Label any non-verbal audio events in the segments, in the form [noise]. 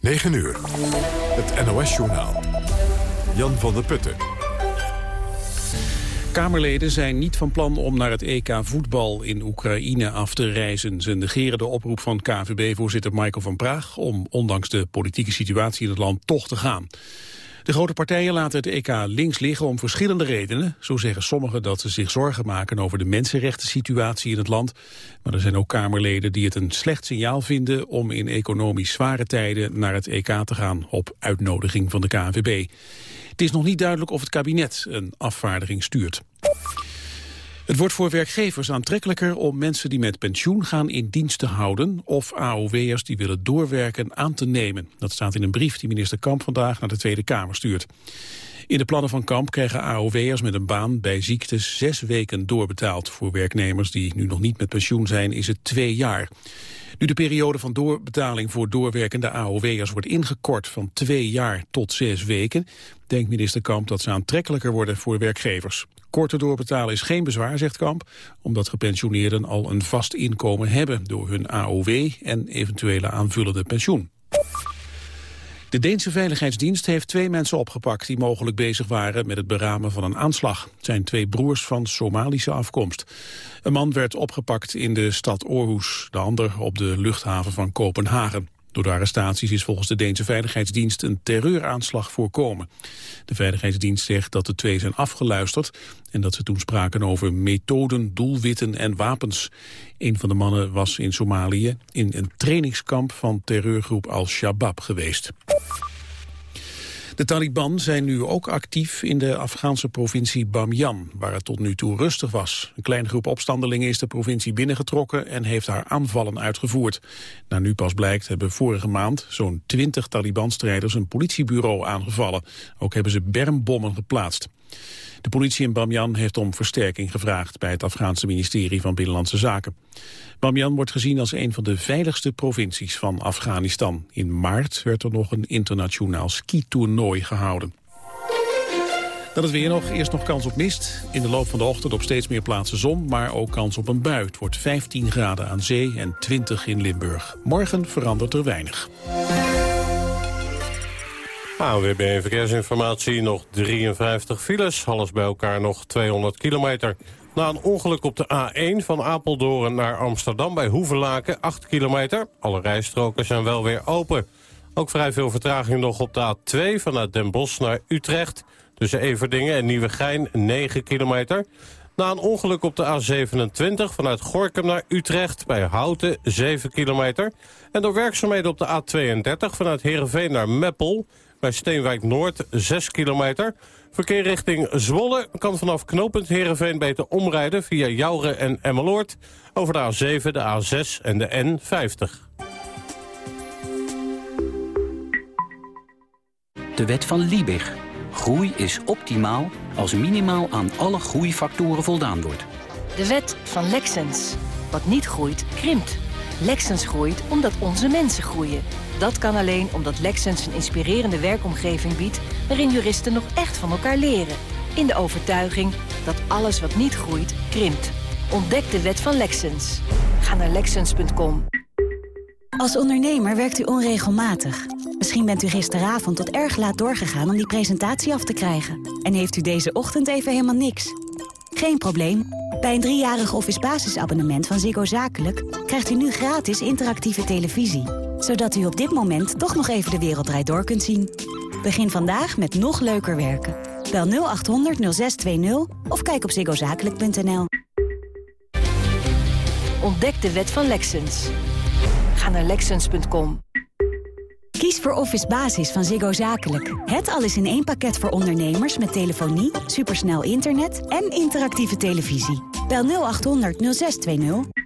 9 uur. Het NOS-journaal. Jan van der Putten. Kamerleden zijn niet van plan om naar het EK voetbal in Oekraïne af te reizen. Ze negeren de oproep van KVB-voorzitter Michael van Praag... om ondanks de politieke situatie in het land toch te gaan. De grote partijen laten het EK links liggen om verschillende redenen. Zo zeggen sommigen dat ze zich zorgen maken over de mensenrechten situatie in het land. Maar er zijn ook Kamerleden die het een slecht signaal vinden om in economisch zware tijden naar het EK te gaan op uitnodiging van de KNVB. Het is nog niet duidelijk of het kabinet een afvaardiging stuurt. Het wordt voor werkgevers aantrekkelijker om mensen die met pensioen gaan in dienst te houden of AOW'ers die willen doorwerken aan te nemen. Dat staat in een brief die minister Kamp vandaag naar de Tweede Kamer stuurt. In de plannen van Kamp krijgen AOW'ers met een baan bij ziekte zes weken doorbetaald. Voor werknemers die nu nog niet met pensioen zijn is het twee jaar. Nu de periode van doorbetaling voor doorwerkende AOW'ers wordt ingekort van twee jaar tot zes weken, denkt minister Kamp dat ze aantrekkelijker worden voor werkgevers. Korter doorbetalen is geen bezwaar, zegt Kamp, omdat gepensioneerden al een vast inkomen hebben door hun AOW en eventuele aanvullende pensioen. De Deense Veiligheidsdienst heeft twee mensen opgepakt die mogelijk bezig waren met het beramen van een aanslag. Het zijn twee broers van Somalische afkomst. Een man werd opgepakt in de stad Aarhus, de ander op de luchthaven van Kopenhagen. Door de arrestaties is volgens de Deense Veiligheidsdienst een terreuraanslag voorkomen. De Veiligheidsdienst zegt dat de twee zijn afgeluisterd en dat ze toen spraken over methoden, doelwitten en wapens. Een van de mannen was in Somalië in een trainingskamp van terreurgroep Al-Shabaab geweest. De Taliban zijn nu ook actief in de Afghaanse provincie Bamyan, waar het tot nu toe rustig was. Een kleine groep opstandelingen is de provincie binnengetrokken en heeft haar aanvallen uitgevoerd. Nou, nu pas blijkt hebben vorige maand zo'n twintig Taliban-strijders een politiebureau aangevallen. Ook hebben ze bermbommen geplaatst. De politie in Bamyan heeft om versterking gevraagd bij het Afghaanse ministerie van Binnenlandse Zaken. Bamyan wordt gezien als een van de veiligste provincies van Afghanistan. In maart werd er nog een internationaal skitoernooi gehouden. Dan het weer nog. Eerst nog kans op mist. In de loop van de ochtend op steeds meer plaatsen zon, maar ook kans op een bui. Het wordt 15 graden aan zee en 20 in Limburg. Morgen verandert er weinig. AWB Verkeersinformatie, nog 53 files. Alles bij elkaar nog 200 kilometer. Na een ongeluk op de A1 van Apeldoorn naar Amsterdam bij Hoevelaken, 8 kilometer. Alle rijstroken zijn wel weer open. Ook vrij veel vertraging nog op de A2 vanuit Den Bosch naar Utrecht. Tussen Everdingen en Nieuwegein, 9 kilometer. Na een ongeluk op de A27 vanuit Gorkum naar Utrecht bij Houten, 7 kilometer. En door werkzaamheden op de A32 vanuit Heerenveen naar Meppel... bij Steenwijk Noord, 6 kilometer... Verkeer richting Zwolle kan vanaf knooppunt Heerenveen beter omrijden... via Jouren en Emmeloord over de A7, de A6 en de N50. De wet van Liebig. Groei is optimaal als minimaal aan alle groeifactoren voldaan wordt. De wet van Lexens. Wat niet groeit, krimpt. Lexens groeit omdat onze mensen groeien. Dat kan alleen omdat Lexens een inspirerende werkomgeving biedt... waarin juristen nog echt van elkaar leren. In de overtuiging dat alles wat niet groeit, krimpt. Ontdek de wet van Lexens. Ga naar Lexens.com. Als ondernemer werkt u onregelmatig. Misschien bent u gisteravond tot erg laat doorgegaan om die presentatie af te krijgen. En heeft u deze ochtend even helemaal niks. Geen probleem. Bij een driejarig office basisabonnement van Ziggo Zakelijk... krijgt u nu gratis interactieve televisie. Zodat u op dit moment toch nog even de wereld draait door kunt zien. Begin vandaag met nog leuker werken. Bel 0800 0620 of kijk op ziggozakelijk.nl. Ontdek de wet van Lexens. Ga naar Lexens.com. Kies voor Office Basis van Ziggo Zakelijk. Het alles in één pakket voor ondernemers met telefonie, supersnel internet en interactieve televisie. Bel 0800 0620.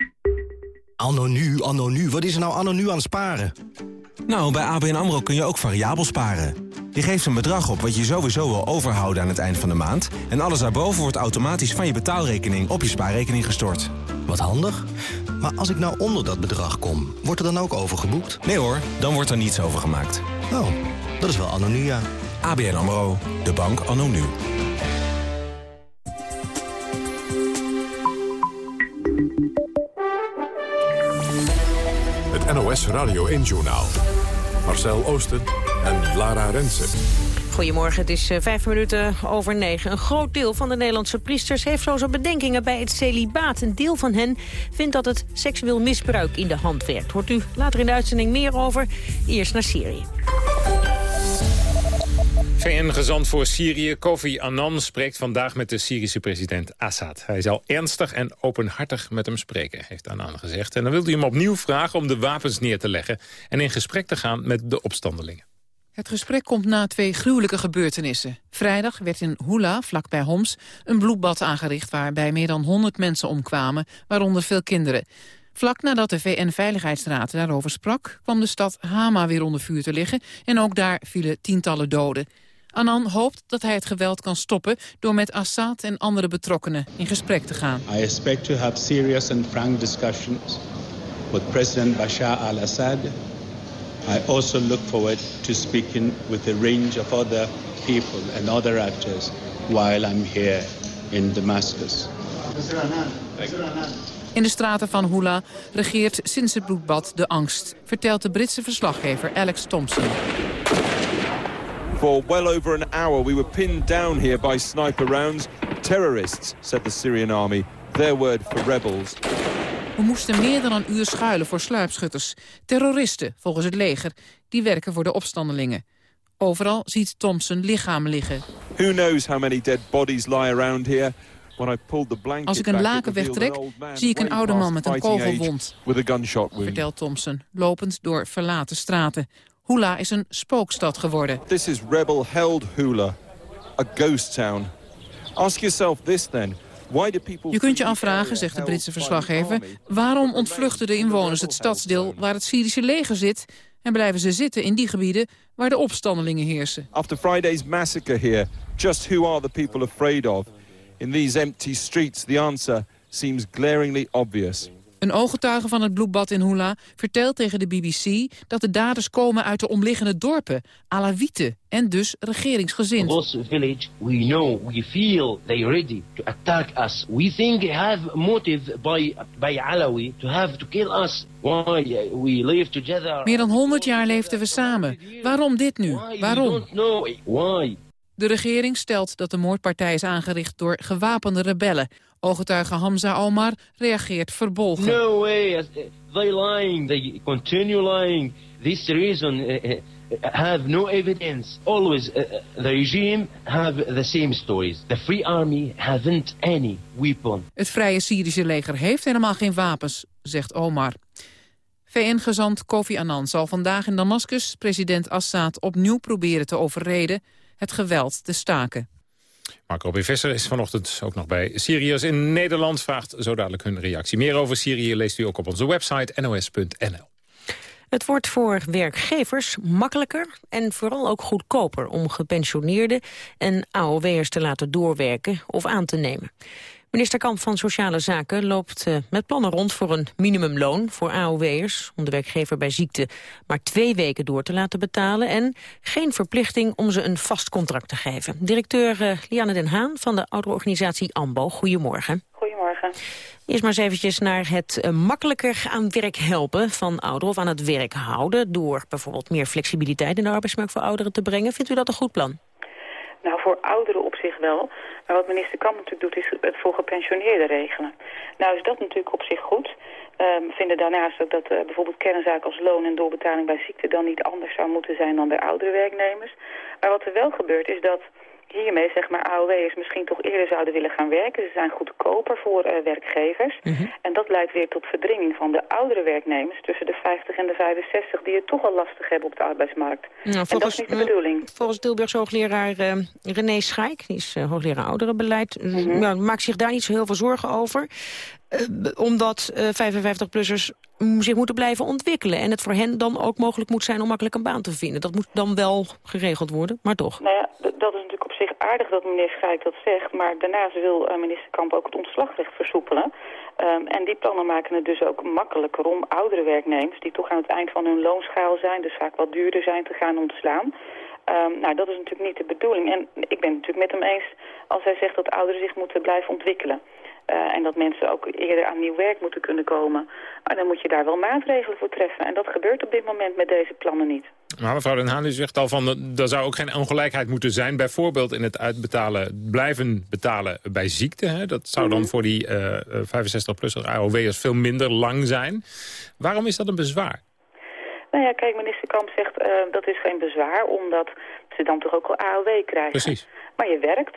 Anno nu, anno nu, wat is er nou anno nu aan sparen? Nou, bij ABN AMRO kun je ook variabel sparen. Je geeft een bedrag op wat je sowieso wil overhouden aan het eind van de maand... en alles daarboven wordt automatisch van je betaalrekening op je spaarrekening gestort. Wat handig. Maar als ik nou onder dat bedrag kom, wordt er dan ook overgeboekt? Nee hoor, dan wordt er niets overgemaakt. Oh, dat is wel anno ja. ABN AMRO, de bank anno NOS Radio 1-journaal. Marcel Oosten en Lara Rensen. Goedemorgen, het is eh, vijf minuten over negen. Een groot deel van de Nederlandse priesters heeft zo zijn bedenkingen bij het celibaat. Een deel van hen vindt dat het seksueel misbruik in de hand werkt. Hoort u later in de uitzending meer over. Eerst naar Syrië. VN-gezant voor Syrië Kofi Annan spreekt vandaag met de Syrische president Assad. Hij zal ernstig en openhartig met hem spreken, heeft Annan gezegd. En dan wil hij hem opnieuw vragen om de wapens neer te leggen... en in gesprek te gaan met de opstandelingen. Het gesprek komt na twee gruwelijke gebeurtenissen. Vrijdag werd in Hula, vlakbij Homs, een bloedbad aangericht... waarbij meer dan 100 mensen omkwamen, waaronder veel kinderen. Vlak nadat de VN-veiligheidsraad daarover sprak... kwam de stad Hama weer onder vuur te liggen... en ook daar vielen tientallen doden. Annan hoopt dat hij het geweld kan stoppen... door met Assad en andere betrokkenen in gesprek te gaan. I expect to have serious and frank discussions with President Bashar al-Assad. I also look forward to speaking with a range of other people and other actors while I'm here in Damascus. In de straten van Hula regeert sinds het bloedbad de angst... vertelt de Britse verslaggever Alex Thompson. For well over an hour we were pinned down here by sniper rounds. Terrorists, said the Syrian army. Their word for rebels. We moesten meer dan een uur schuilen voor sluipschutters. Terroristen, volgens het leger, die werken voor de opstandelingen. Overal ziet Thompson lichamen liggen. Who knows how many dead bodies lie around here? When I pulled the blanket Als ik een laken wegtrek, zie ik een oude man met een kogelwond, vertelt Thompson, lopend door verlaten straten. Hula is een spookstad geworden. This is rebel-held Hula, a ghost town. Ask yourself this then. Je kunt je afvragen, zegt de Britse verslaggever... waarom ontvluchten de inwoners het stadsdeel waar het Syrische leger zit... en blijven ze zitten in die gebieden waar de opstandelingen heersen. After Friday's massacre here, just who are the people afraid of? In these empty streets, the answer seems glaringly obvious. Een ooggetuige van het bloedbad in Hula vertelt tegen de BBC dat de daders komen uit de omliggende dorpen, Alawieten en dus regeringsgezind. Village, we know, we feel they ready to attack us. We think they have motive by by Alawi to have to kill us. Why we live together? Meer dan 100 jaar leefden we samen. Waarom dit nu? Waarom? Why? De regering stelt dat de moordpartij is aangericht door gewapende rebellen. Ooggetuige Hamza Omar reageert verbolgen. No way, they lying, they continue lying. This reason uh, have no evidence. Always uh, the regime have the same stories. The Free Army haven't any weapon. Het Vrije Syrische leger heeft helemaal geen wapens, zegt Omar. VN-gezant Kofi Annan zal vandaag in Damascus president Assad opnieuw proberen te overreden het geweld te staken. Marco Robin Visser is vanochtend ook nog bij Syriërs in Nederland. Vraagt zo dadelijk hun reactie. Meer over Syrië leest u ook op onze website nos.nl. Het wordt voor werkgevers makkelijker en vooral ook goedkoper... om gepensioneerden en AOW'ers te laten doorwerken of aan te nemen. Minister Kamp van Sociale Zaken loopt uh, met plannen rond voor een minimumloon voor AOW'ers, om de werkgever bij ziekte maar twee weken door te laten betalen en geen verplichting om ze een vast contract te geven. Directeur uh, Lianne den Haan van de ouderorganisatie AMBO, goedemorgen. Goedemorgen. Eerst maar eens eventjes naar het uh, makkelijker aan werk helpen van ouderen of aan het werk houden door bijvoorbeeld meer flexibiliteit in de arbeidsmarkt voor ouderen te brengen. Vindt u dat een goed plan? Nou, voor ouderen op zich wel. Maar wat minister Kamp natuurlijk doet, is het voor gepensioneerden regelen. Nou is dat natuurlijk op zich goed. We vinden daarnaast ook dat uh, bijvoorbeeld kernzaken als loon en doorbetaling bij ziekte dan niet anders zou moeten zijn dan bij oudere werknemers. Maar wat er wel gebeurt is dat hiermee zeg maar AOW'ers misschien toch eerder zouden willen gaan werken. Ze zijn goedkoper voor uh, werkgevers. Mhm. En dat leidt weer tot verdringing van de oudere werknemers tussen de 50 en de 65 die het toch al lastig hebben op de arbeidsmarkt. Nou, en dat is niet de bedoeling. Volgens Tilburgs hoogleraar uh, René Schaik, die is uh, hoogleraar ouderenbeleid, mm maakt zich daar niet zo heel veel zorgen over. Omdat 55-plussers zich moeten blijven ontwikkelen. En het voor hen dan ook mogelijk moet zijn om makkelijk een baan te vinden. Dat moet dan wel geregeld worden, maar toch. Nou ja, dat is natuurlijk op zich aardig dat meneer Schijk dat zegt. Maar daarnaast wil uh, minister Kamp ook het ontslagrecht versoepelen. Um, en die plannen maken het dus ook makkelijker om oudere werknemers... die toch aan het eind van hun loonschaal zijn, dus vaak wat duurder zijn, te gaan ontslaan. Um, nou, dat is natuurlijk niet de bedoeling. En ik ben het natuurlijk met hem eens als hij zegt dat ouderen zich moeten blijven ontwikkelen. Uh, en dat mensen ook eerder aan nieuw werk moeten kunnen komen. Maar dan moet je daar wel maatregelen voor treffen. En dat gebeurt op dit moment met deze plannen niet. Maar mevrouw Den Haan, u zegt al van, er zou ook geen ongelijkheid moeten zijn. Bijvoorbeeld in het uitbetalen, blijven betalen bij ziekte. Hè? Dat zou dan mhm. voor die uh, 65-plussers AOW'ers veel minder lang zijn. Waarom is dat een bezwaar? Nou ja, kijk, minister Kamp zegt uh, dat is geen bezwaar, omdat ze dan toch ook al AOW krijgen. Precies. Maar je werkt,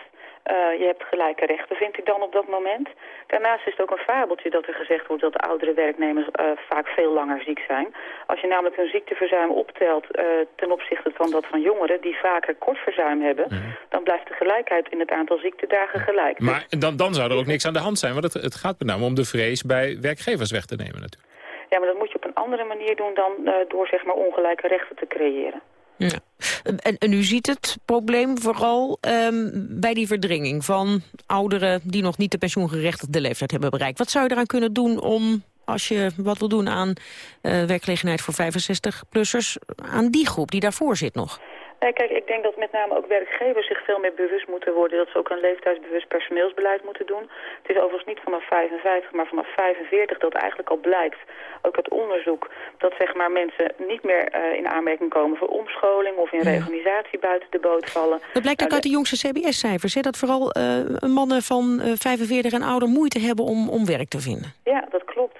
uh, je hebt gelijke rechten, vind ik dan op dat moment. Daarnaast is het ook een fabeltje dat er gezegd wordt dat oudere werknemers uh, vaak veel langer ziek zijn. Als je namelijk hun ziekteverzuim optelt uh, ten opzichte van dat van jongeren die vaker kort verzuim hebben, mm -hmm. dan blijft de gelijkheid in het aantal ziektedagen gelijk. Maar dan, dan zou er ook niks aan de hand zijn, want het, het gaat met name om de vrees bij werkgevers weg te nemen natuurlijk. Ja, maar dat moet je op een andere manier doen dan uh, door zeg maar ongelijke rechten te creëren. Ja. En, en, u ziet het probleem vooral um, bij die verdringing van ouderen die nog niet de pensioengerechtigde leeftijd hebben bereikt. Wat zou je eraan kunnen doen om, als je wat wil doen aan uh, werkgelegenheid voor 65-plussers, aan die groep die daarvoor zit nog? Nee, kijk, ik denk dat met name ook werkgevers zich veel meer bewust moeten worden... dat ze ook een leeftijdsbewust personeelsbeleid moeten doen. Het is overigens niet vanaf 55, maar vanaf 45 dat eigenlijk al blijkt... ook het onderzoek dat zeg maar, mensen niet meer uh, in aanmerking komen voor omscholing... of in ja. reorganisatie buiten de boot vallen. Dat blijkt ook nou, uit de jongste CBS-cijfers, dat vooral uh, mannen van uh, 45 en ouder moeite hebben om, om werk te vinden. Ja, dat klopt.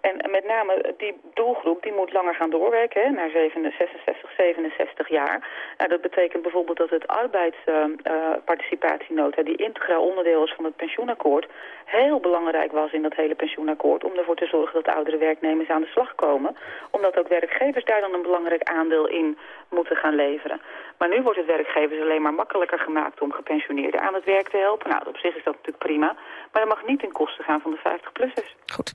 En met name die doelgroep die moet langer gaan doorwerken, hè, naar 67, 67 jaar. Nou, dat betekent bijvoorbeeld dat het arbeidsparticipatienota, uh, die integraal onderdeel is van het pensioenakkoord, heel belangrijk was in dat hele pensioenakkoord om ervoor te zorgen dat oudere werknemers aan de slag komen. Omdat ook werkgevers daar dan een belangrijk aandeel in moeten gaan leveren. Maar nu wordt het werkgevers alleen maar makkelijker gemaakt om gepensioneerden aan het werk te helpen. Nou, op zich is dat natuurlijk prima. Maar dat mag niet ten koste gaan van de 50-plussers. Goed.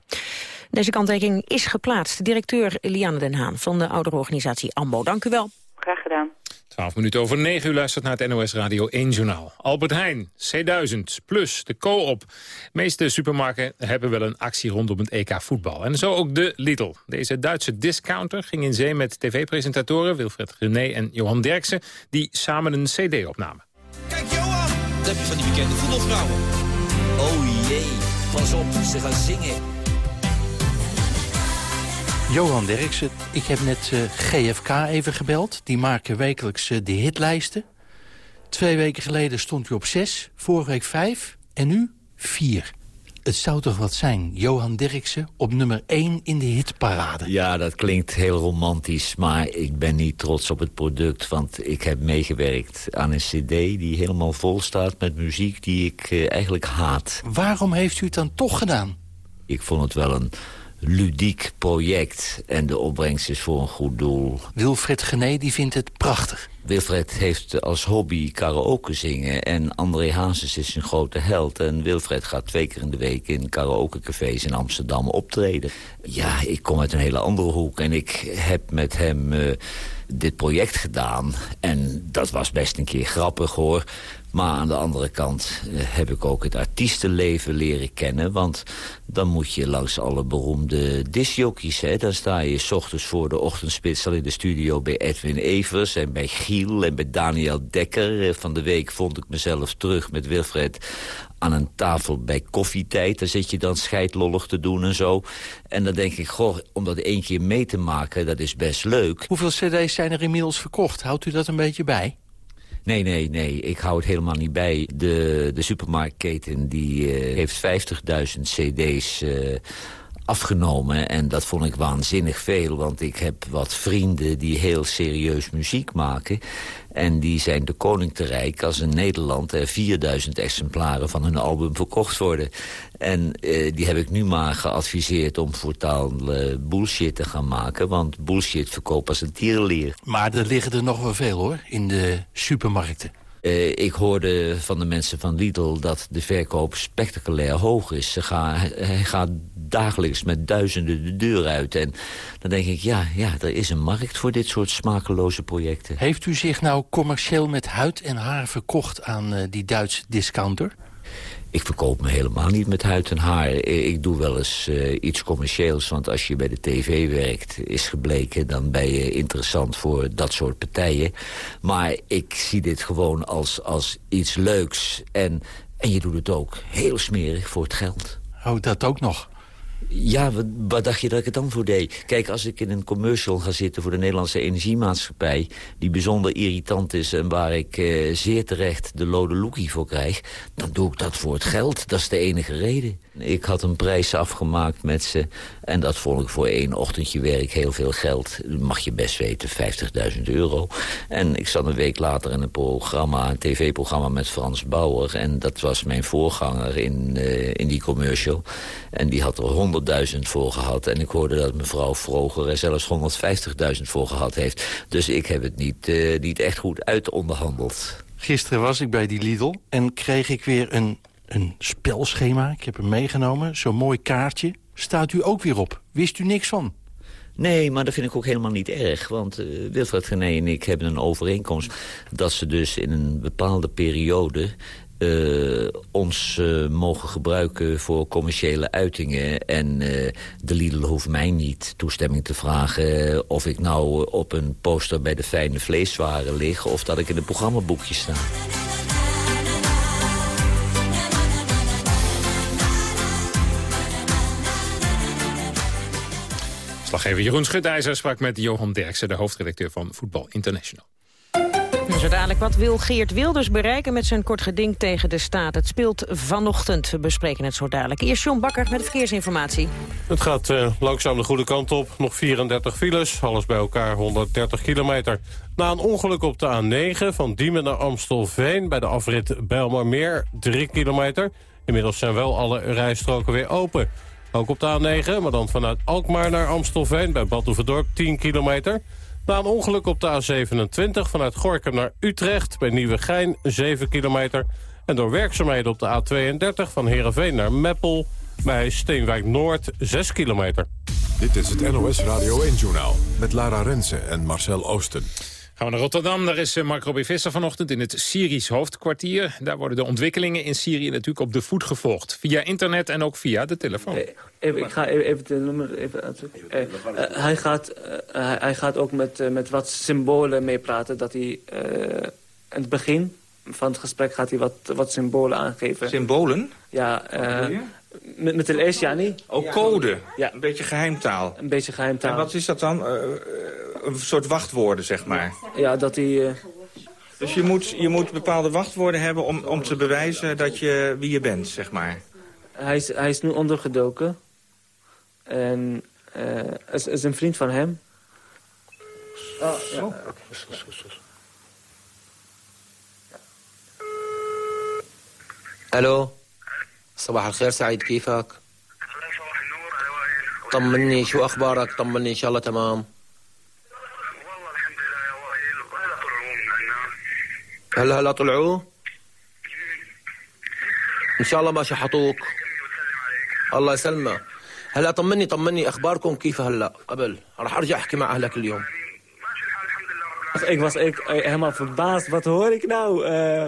Deze kanttekening is geplaatst. Directeur Liane Den Haan van de ouderorganisatie AMBO. Dank u wel. Graag gedaan. 12 minuten over 9 uur luistert naar het NOS Radio 1 Journaal. Albert Heijn, C1000, Plus, de Co-op. De meeste supermarkten hebben wel een actie rondom het EK voetbal. En zo ook de Lidl. Deze Duitse discounter ging in zee met tv-presentatoren... Wilfred René en Johan Derksen, die samen een cd opnamen. Kijk Johan, dat heb je van die bekende voetbalvrouwen. Oh jee, pas op, ze gaan zingen. Johan Derksen, ik heb net uh, GFK even gebeld. Die maken wekelijks uh, de hitlijsten. Twee weken geleden stond u op zes, vorige week vijf en nu vier. Het zou toch wat zijn, Johan Derksen op nummer 1 in de hitparade. Ja, dat klinkt heel romantisch, maar ik ben niet trots op het product... want ik heb meegewerkt aan een cd die helemaal vol staat met muziek die ik uh, eigenlijk haat. Waarom heeft u het dan toch gedaan? Ik vond het wel een ludiek project. En de opbrengst is voor een goed doel. Wilfred Gené die vindt het prachtig. Wilfred heeft als hobby karaoke zingen. En André Hazes is een grote held. En Wilfred gaat twee keer in de week in karaokecafés in Amsterdam optreden. Ja, ik kom uit een hele andere hoek. En ik heb met hem uh, dit project gedaan. En dat was best een keer grappig hoor. Maar aan de andere kant uh, heb ik ook het artiestenleven leren kennen. Want dan moet je langs alle beroemde discjockeys. Hè. Dan sta je s ochtends voor de ochtendspits al in de studio bij Edwin Evers... en bij Giel en bij Daniel Dekker. Uh, van de week vond ik mezelf terug met Wilfred aan een tafel bij koffietijd. Daar zit je dan scheidlollig te doen en zo. En dan denk ik, goh, om dat één keer mee te maken, dat is best leuk. Hoeveel cd's zijn er inmiddels verkocht? Houdt u dat een beetje bij? Nee, nee, nee. Ik hou het helemaal niet bij. De, de supermarktketen die, uh, heeft 50.000 cd's uh, afgenomen. En dat vond ik waanzinnig veel. Want ik heb wat vrienden die heel serieus muziek maken. En die zijn de koning te rijk als in Nederland er 4000 exemplaren van hun album verkocht worden. En uh, die heb ik nu maar geadviseerd om voortaan uh, bullshit te gaan maken. Want bullshit verkoopt als een tierenlier. Maar er liggen er nog wel veel hoor, in de supermarkten. Uh, ik hoorde van de mensen van Lidl dat de verkoop spectaculair hoog is. Ze gaan, hij gaat dagelijks met duizenden de deur uit. En dan denk ik, ja, ja, er is een markt voor dit soort smakeloze projecten. Heeft u zich nou commercieel met huid en haar verkocht aan uh, die Duitse discounter? Ik verkoop me helemaal niet met huid en haar. Ik doe wel eens uh, iets commercieels, want als je bij de tv werkt... is gebleken, dan ben je interessant voor dat soort partijen. Maar ik zie dit gewoon als, als iets leuks. En, en je doet het ook heel smerig voor het geld. Oh, dat ook nog? Ja, wat, wat, dacht je dat ik het dan voor deed? Kijk, als ik in een commercial ga zitten voor de Nederlandse Energiemaatschappij... die bijzonder irritant is en waar ik eh, zeer terecht de lode lookie voor krijg... dan doe ik dat voor het geld. Dat is de enige reden. Ik had een prijs afgemaakt met ze en dat vond ik voor één ochtendje werk heel veel geld. Mag je best weten, 50.000 euro. En ik zat een week later in een programma, een tv-programma met Frans Bauer... en dat was mijn voorganger in, uh, in die commercial. En die had er 100.000 voor gehad. En ik hoorde dat mevrouw Vroger er zelfs 150.000 voor gehad heeft. Dus ik heb het niet, uh, niet echt goed uitonderhandeld. Gisteren was ik bij die Lidl en kreeg ik weer een, een spelschema. Ik heb hem meegenomen, zo'n mooi kaartje. Staat u ook weer op? Wist u niks van? Nee, maar dat vind ik ook helemaal niet erg. Want uh, Wilfred Gené en ik hebben een overeenkomst... dat ze dus in een bepaalde periode uh, ons uh, mogen gebruiken voor commerciële uitingen. En de Lidl hoeft mij niet toestemming te vragen... of ik nou op een poster bij de fijne vleeswaren lig... of dat ik in een programmaboekje sta. Slaggever Jeroen Schutijzer sprak met Johan Derksen... de hoofdredacteur van Voetbal International. Zo dadelijk, wat wil Geert Wilders bereiken met zijn kort geding tegen de staat? Het speelt vanochtend, we bespreken het zo dadelijk. Eerst John Bakker met de verkeersinformatie. Het gaat uh, langzaam de goede kant op. Nog 34 files, alles bij elkaar 130 kilometer. Na een ongeluk op de A9 van Diemen naar Amstelveen... bij de afrit Bijlmermeer, 3 kilometer. Inmiddels zijn wel alle rijstroken weer open. Ook op de A9, maar dan vanuit Alkmaar naar Amstelveen... bij Badhoevedorp 10 kilometer... Na een ongeluk op de A27 vanuit Gorkum naar Utrecht... bij Nieuwegein, 7 kilometer. En door werkzaamheden op de A32 van Heerenveen naar Meppel... bij Steenwijk Noord, 6 kilometer. Dit is het NOS Radio 1-journaal met Lara Rensen en Marcel Oosten. Gaan we naar Rotterdam. Daar is Mark Robin Visser vanochtend in het Syrisch hoofdkwartier. Daar worden de ontwikkelingen in Syrië natuurlijk op de voet gevolgd. Via internet en ook via de telefoon. Even, ik ga even het nummer even uh, uh, hij, gaat, uh, hij gaat ook met, met wat symbolen meepraten. Dat hij in het begin van het gesprek gaat hij wat, wat symbolen aangeven. Symbolen? Ja, met, met de les, ja, niet? Ook oh, code. Ja. Een beetje geheimtaal. Een beetje geheimtaal. En wat is dat dan? Eh, eh, een soort wachtwoorden, zeg maar. Ja, dat die... Eh, dus je moet, je moet bepaalde wachtwoorden hebben om, om te bewijzen dat je wie je bent, zeg maar. Hij is, hij is nu ondergedoken. En is, is een vriend van hem. Oh. Zo. Hallo? صباح الخير سعيد كيفك؟ طمني شو أخبارك؟ طمني إن شاء الله تمام. هلا هلا طلعوا؟ إن شاء الله ما شحطوك. الله يسلمك. هلا طمني طمني أخباركم كيف هلا؟ قبل راح أرجع أحكي مع أهلك اليوم. Ik was ik, helemaal verbaasd. Wat hoor ik nou? Uh,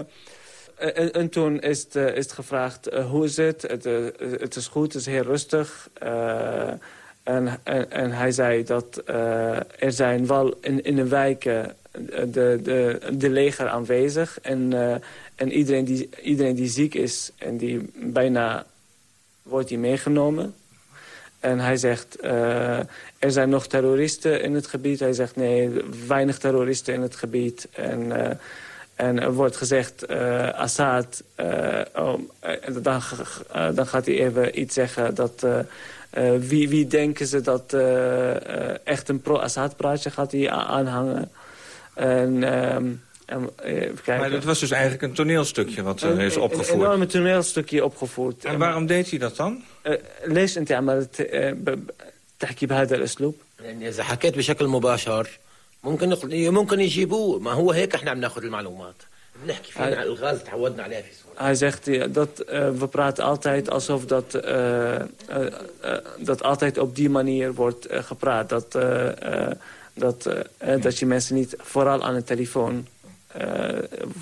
en, en, toen is het, is gevraagd, uh, hoe is het? Het, uh, het, is goed, het is heel rustig. En, en, en, hij zei dat er zijn wel in, in de wijken de, de, de leger aanwezig. En, en iedereen, die, iedereen die ziek is en die bijna wordt die meegenomen. En hij zegt, er zijn nog terroristen in het gebied. Hij zegt, nee, weinig terroristen in het gebied. En, en er wordt gezegd, uh, Assad, oh, dan, dan gaat hij even iets zeggen dat... wie, wie denken ze dat echt een pro-Assad praatje gaat hij aanhangen? En, um, maar dat was dus eigenlijk een toneelstukje wat uh, is opgevoerd? Een enorm toneelstukje opgevoerd. En waarom deed hij dat dan? ليش انت عملت تحكي بهذا الاسلوب؟ يعني اذا حكيت بشكل مباشر ممكن ممكن يجيبوه ما هو هيك احنا عم ناخذ المعلومات Hij zegt uh, dat uh, we praten altijd alsof dat, uh, dat altijd op die manier wordt gepraat. Dat, dat, dat je mensen niet vooral aan de telefoon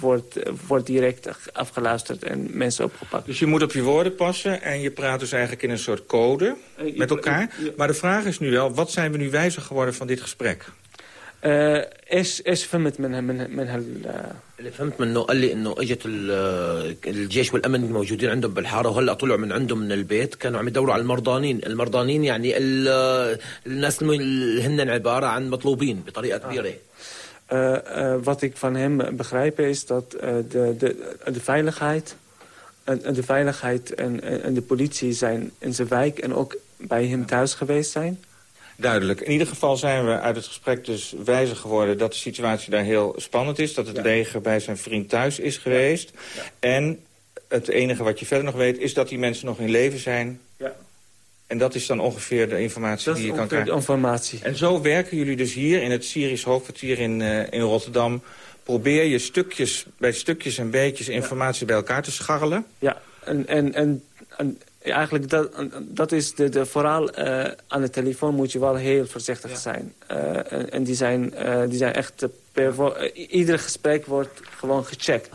wordt, wordt direct afgeluisterd en mensen opgepakt. Dus je moet op je woorden passen en je praat dus eigenlijk in een soort code met elkaar. Maar de vraag is nu wel, wat zijn we nu wijzer geworden van dit gesprek? إيش إيش فهمت من من من هال اللي فهمت منه قال لي إنه إجت الجيش والأمن الموجودين عندهم بالحارة وهلأ طلعوا من عندهم من البيت كانوا عم يدوروا على المرضانين، المرضانين يعني الناس اللي هن عبارة عن مطلوبين بطريقة كبيرة. Uh, uh, wat ik van hem begrijp is dat de, de, de veiligheid, de veiligheid en, en de politie zijn in zijn wijk en ook bij hem thuis geweest zijn. Duidelijk. In ieder geval zijn we uit het gesprek dus wijzer geworden... dat de situatie daar heel spannend is. Dat het leger bij zijn vriend thuis is geweest. Ja. En het enige wat je verder nog weet... is dat die mensen nog in leven zijn. Ja. En dat is dan ongeveer de informatie dat die je kan krijgen? de informatie. En zo werken jullie dus hier in het Syrisch hoofdkwartier in, uh, in Rotterdam... probeer je stukjes bij stukjes en beetjes informatie ja. bij elkaar te scharrelen? Ja, en... en, en, en eigenlijk dat, dat is de, de vooral uh, aan de telefoon moet je wel heel voorzichtig ja. zijn. Uh, en, en, die zijn, uh, die zijn echt per ieder gesprek wordt gewoon gecheckt.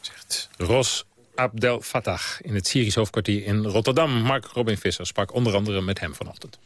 Zegt Ros Abdel Fattah in het Syrisch hoofdkwartier in Rotterdam. Mark Robin Visser sprak onder andere met hem vanochtend.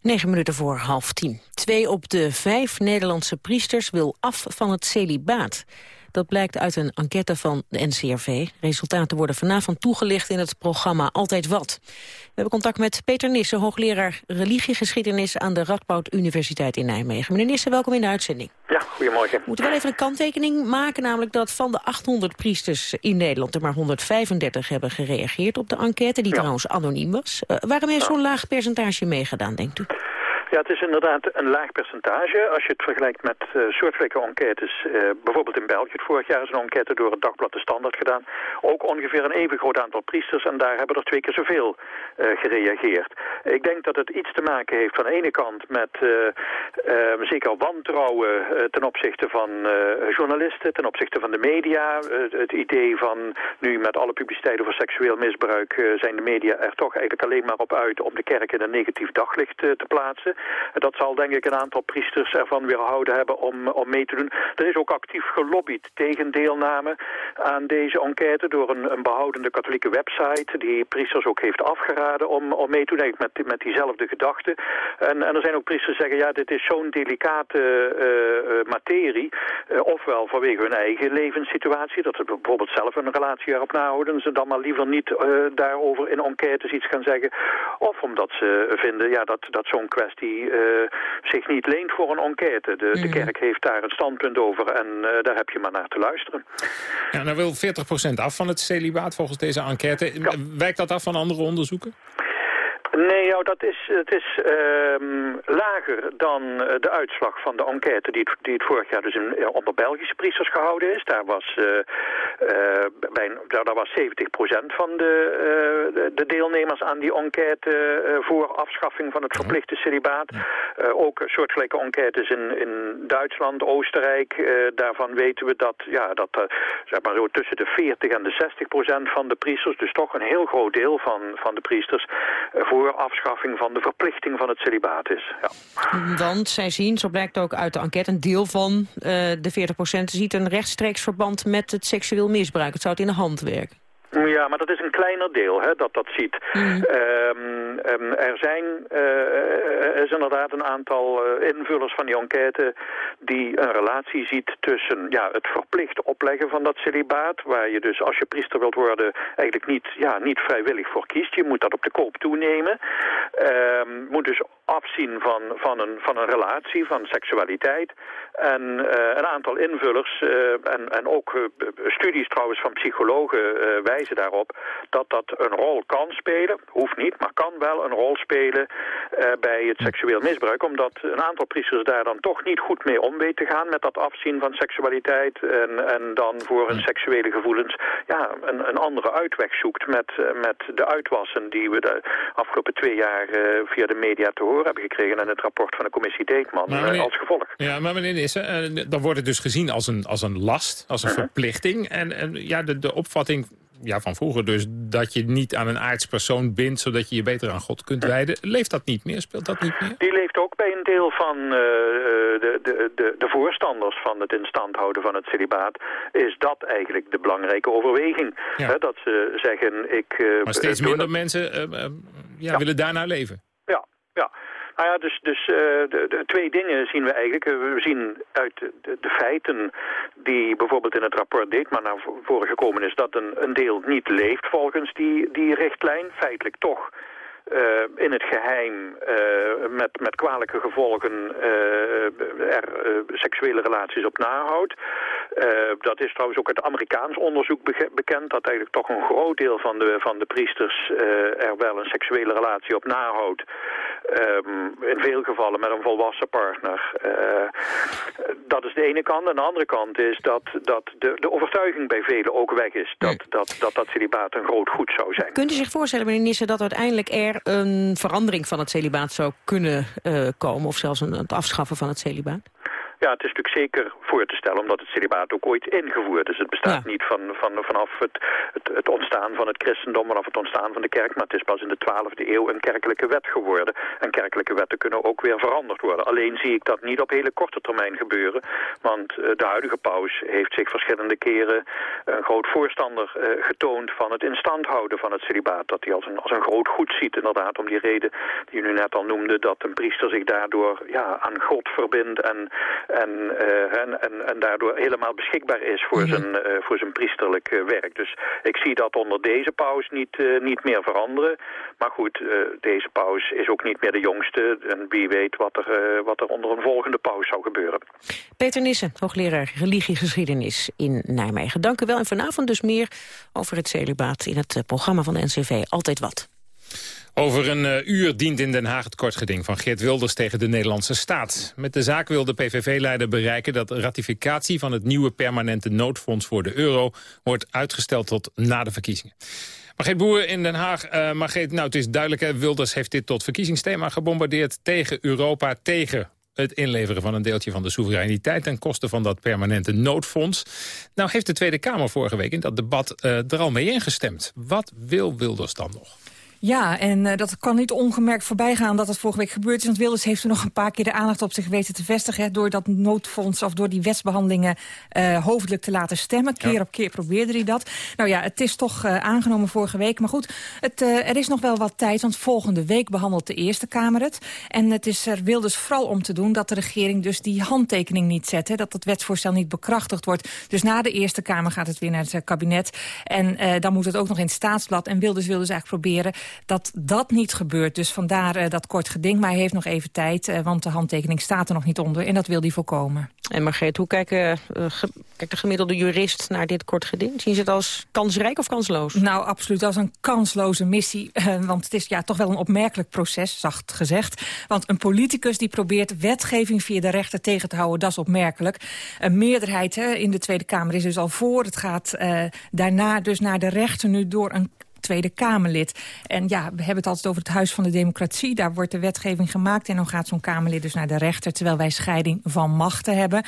Negen minuten voor half tien. Twee op de vijf Nederlandse priesters wil af van het celibaat. Dat blijkt uit een enquête van de NCRV. Resultaten worden vanavond toegelicht in het programma Altijd Wat. We hebben contact met Peter Nissen, hoogleraar religiegeschiedenis... aan de Radboud Universiteit in Nijmegen. Meneer Nissen, welkom in de uitzending. Ja, goedemorgen. We moeten wel even een kanttekening maken, namelijk dat van de 800 priesters in Nederland... er maar 135 hebben gereageerd op de enquête, die ja. trouwens anoniem was. Uh, waarom heeft zo'n laag percentage meegedaan, denkt u? Ja, het is inderdaad een laag percentage. Als je het vergelijkt met uh, soortgelijke enquêtes, uh, bijvoorbeeld in België, vorig jaar is een enquête door het dagblad De Standaard gedaan. Ook ongeveer een even groot aantal priesters en daar hebben er twee keer zoveel uh, gereageerd. Ik denk dat het iets te maken heeft van de ene kant met zeker wantrouwen ten opzichte van journalisten, ten opzichte van de media. het idee van nu met alle publiciteit over seksueel misbruik zijn de media er toch eigenlijk alleen maar op uit om de kerk in een negatief daglicht te plaatsen. Dat zal denk ik een aantal priesters ervan weerhouden hebben om, om mee te doen. Er is ook actief gelobbyd tegen deelname aan deze enquête door een, behoudende katholieke website die priesters ook heeft afgeraden om, om mee te doen met, met diezelfde gedachten. En, en er zijn ook priesters die zeggen, ja, dit is zo'n delicate uh, materie, uh, ofwel vanwege hun eigen levenssituatie, dat ze bijvoorbeeld zelf een relatie erop nahouden, ze dan maar liever niet daarover in enquêtes iets gaan zeggen, of omdat ze vinden ja, dat, dat zo'n kwestie uh, zich niet leent voor een enquête. De, mm. de kerk heeft daar een standpunt over en uh, daar heb je maar naar te luisteren. Ja, nou wil 40% af van het celibaat volgens deze enquête. Ja. Wijkt dat af van andere onderzoeken? Nee, nou, dat is, het is uh, lager dan de uitslag van de enquête die het, die het vorig jaar dus in, onder Belgische priesters gehouden is. Daar was, uh, uh, bij, daar, daar was 70% van de, de, de, deelnemers aan die enquête voor afschaffing van het verplichte celibaat. ook soortgelijke enquêtes in, in Duitsland, Oostenrijk. daarvan weten we dat, ja, dat zeg maar zo tussen de 40 en de 60% van de priesters, dus toch een heel groot deel van, van de priesters, voor afschaffing van de verplichting van het celibaat is. Ja. Want zij zien, zo blijkt ook uit de enquête, een deel van uh, de 40% ziet een rechtstreeks verband met het seksueel misbruik. Het zou het in de hand werken. Ja, maar dat is een kleiner deel hè, dat dat ziet. Mm. Um, um, er zijn uh, is inderdaad een aantal uh, invullers van die enquête die een relatie ziet tussen ja, het verplicht opleggen van dat celibaat, waar je dus als je priester wilt worden eigenlijk niet, ja, niet vrijwillig voor kiest. Je moet dat op de koop toenemen. Um, moet dus afzien van, van, een, van een relatie, van seksualiteit. En uh, een aantal invullers en, en ook studies trouwens van psychologen wijzen daarop dat dat een rol kan spelen, hoeft niet, maar kan wel een rol spelen bij het seksueel misbruik, omdat een aantal priesters daar dan toch niet goed mee om weet te gaan met dat afzien van seksualiteit. En, en dan voor hun seksuele gevoelens ja, een, een andere uitweg zoekt met, met de uitwassen die we de afgelopen twee jaar via de media te horen hebben gekregen in het rapport van de commissie Deetman als gevolg. Ja, maar meneer Nissen, dan wordt het dus gezien als een, als een last, als een verplichting. En, en ja, de, de opvatting ja, van vroeger dus dat je niet aan een aardspersoon bindt... zodat je je beter aan God kunt wijden. Leeft dat niet meer? Speelt dat niet meer? Die leeft ook bij een deel van uh, de, de, de, de voorstanders van het in stand houden van het celibaat. Is dat eigenlijk de belangrijke overweging? Ja. dat ze zeggen... Ik, uh, maar steeds minder mensen uh, ja, ja. willen daarnaar leven. Ja, ja. Nou ja, dus, dus uh, de, de, twee dingen zien we eigenlijk. We zien uit de, de, feiten die bijvoorbeeld in het rapport Deetman naar voren gekomen is... dat een, een deel niet leeft volgens die, die richtlijn. Feitelijk toch uh, in het geheim uh, met, met kwalijke gevolgen uh, er seksuele relaties op nahoudt. dat is trouwens ook uit Amerikaans onderzoek be bekend... dat eigenlijk toch een groot deel van de, van de priesters er wel een seksuele relatie op nahoudt. Um, in veel gevallen met een volwassen partner. dat is de ene kant. En de andere kant is dat, dat de, de overtuiging bij velen ook weg is... dat dat, dat, dat celibaat een groot goed zou zijn. Kunt u zich voorstellen, meneer Nissen, dat uiteindelijk er een verandering van het celibaat zou kunnen uh, komen... of zelfs een, het afschaffen van het celibaat? Ja, het is natuurlijk zeker voor te stellen, omdat het celibaat ook ooit ingevoerd is. Het bestaat niet van, van, vanaf het, het, het, ontstaan van het christendom, vanaf het ontstaan van de kerk, maar het is pas in de 12e eeuw een kerkelijke wet geworden. En kerkelijke wetten kunnen ook weer veranderd worden. Alleen zie ik dat niet op hele korte termijn gebeuren, want uh, de huidige paus heeft zich verschillende keren een groot voorstander uh, getoond van het in stand houden van het celibaat. Dat hij als een, als een groot goed ziet, inderdaad, om die reden die u nu net al noemde, dat een priester zich daardoor ja, aan God verbindt en en, uh, en, en, en, daardoor helemaal beschikbaar is voor, mm -hmm. zijn, uh, voor zijn priesterlijk uh, werk. Dus ik zie dat onder deze paus niet, niet meer veranderen. Maar goed, deze paus is ook niet meer de jongste. En wie weet wat er, wat er onder een volgende paus zou gebeuren. Peter Nissen, hoogleraar religiegeschiedenis in Nijmegen. Dank u wel. En vanavond dus meer over het celibaat in het programma van de NCV. Altijd wat. Over een uh, uur dient in Den Haag het kortgeding van Geert Wilders tegen de Nederlandse staat. Met de zaak wil de PVV-leider bereiken dat ratificatie van het nieuwe permanente noodfonds voor de euro wordt uitgesteld tot na de verkiezingen. Margreet Boer in Den Haag. Uh, nou het is duidelijk, hè, Wilders heeft dit tot verkiezingsthema gebombardeerd tegen Europa, tegen het inleveren van een deeltje van de soevereiniteit... ten koste van dat permanente noodfonds. Nou heeft de Tweede Kamer vorige week in dat debat uh, er al mee ingestemd. Wat wil Wilders dan nog? Ja, en uh, dat kan niet ongemerkt voorbij gaan dat het vorige week gebeurd is. Want Wilders heeft er nog een paar keer de aandacht op zich weten te vestigen... Hè, door dat noodfonds of door die wetsbehandelingen uh, hoofdelijk te laten stemmen. Keer ja. op keer probeerde hij dat. Nou ja, het is toch uh, aangenomen vorige week. Maar goed, het, er is nog wel wat tijd, want volgende week behandelt de Eerste Kamer het. En het is er Wilders vooral om te doen dat de regering dus die handtekening niet zet. Hè, dat het wetsvoorstel niet bekrachtigd wordt. Dus na de Eerste Kamer gaat het weer naar het kabinet. En dan moet het ook nog in het staatsblad. En Wilders wil dus eigenlijk proberen dat dat niet gebeurt. Dus vandaar uh, dat kort geding. Maar hij heeft nog even tijd, uh, want de handtekening staat er nog niet onder. En dat wil hij voorkomen. En Margreet, hoe kijken, uh, ge kijkt de gemiddelde jurist naar dit kort geding? Zien ze het als kansrijk of kansloos? Nou, absoluut als een kansloze missie. want het is ja, toch wel een opmerkelijk proces, zacht gezegd. Want een politicus die probeert wetgeving via de rechter tegen te houden... dat is opmerkelijk. Een meerderheid hè, in de Tweede Kamer is dus al voor. Het gaat daarna dus naar de rechter nu door een Tweede Kamerlid. En ja, we hebben het altijd over het Huis van de Democratie. Daar wordt de wetgeving gemaakt en dan gaat zo'n Kamerlid dus naar de rechter... terwijl wij scheiding van machten hebben.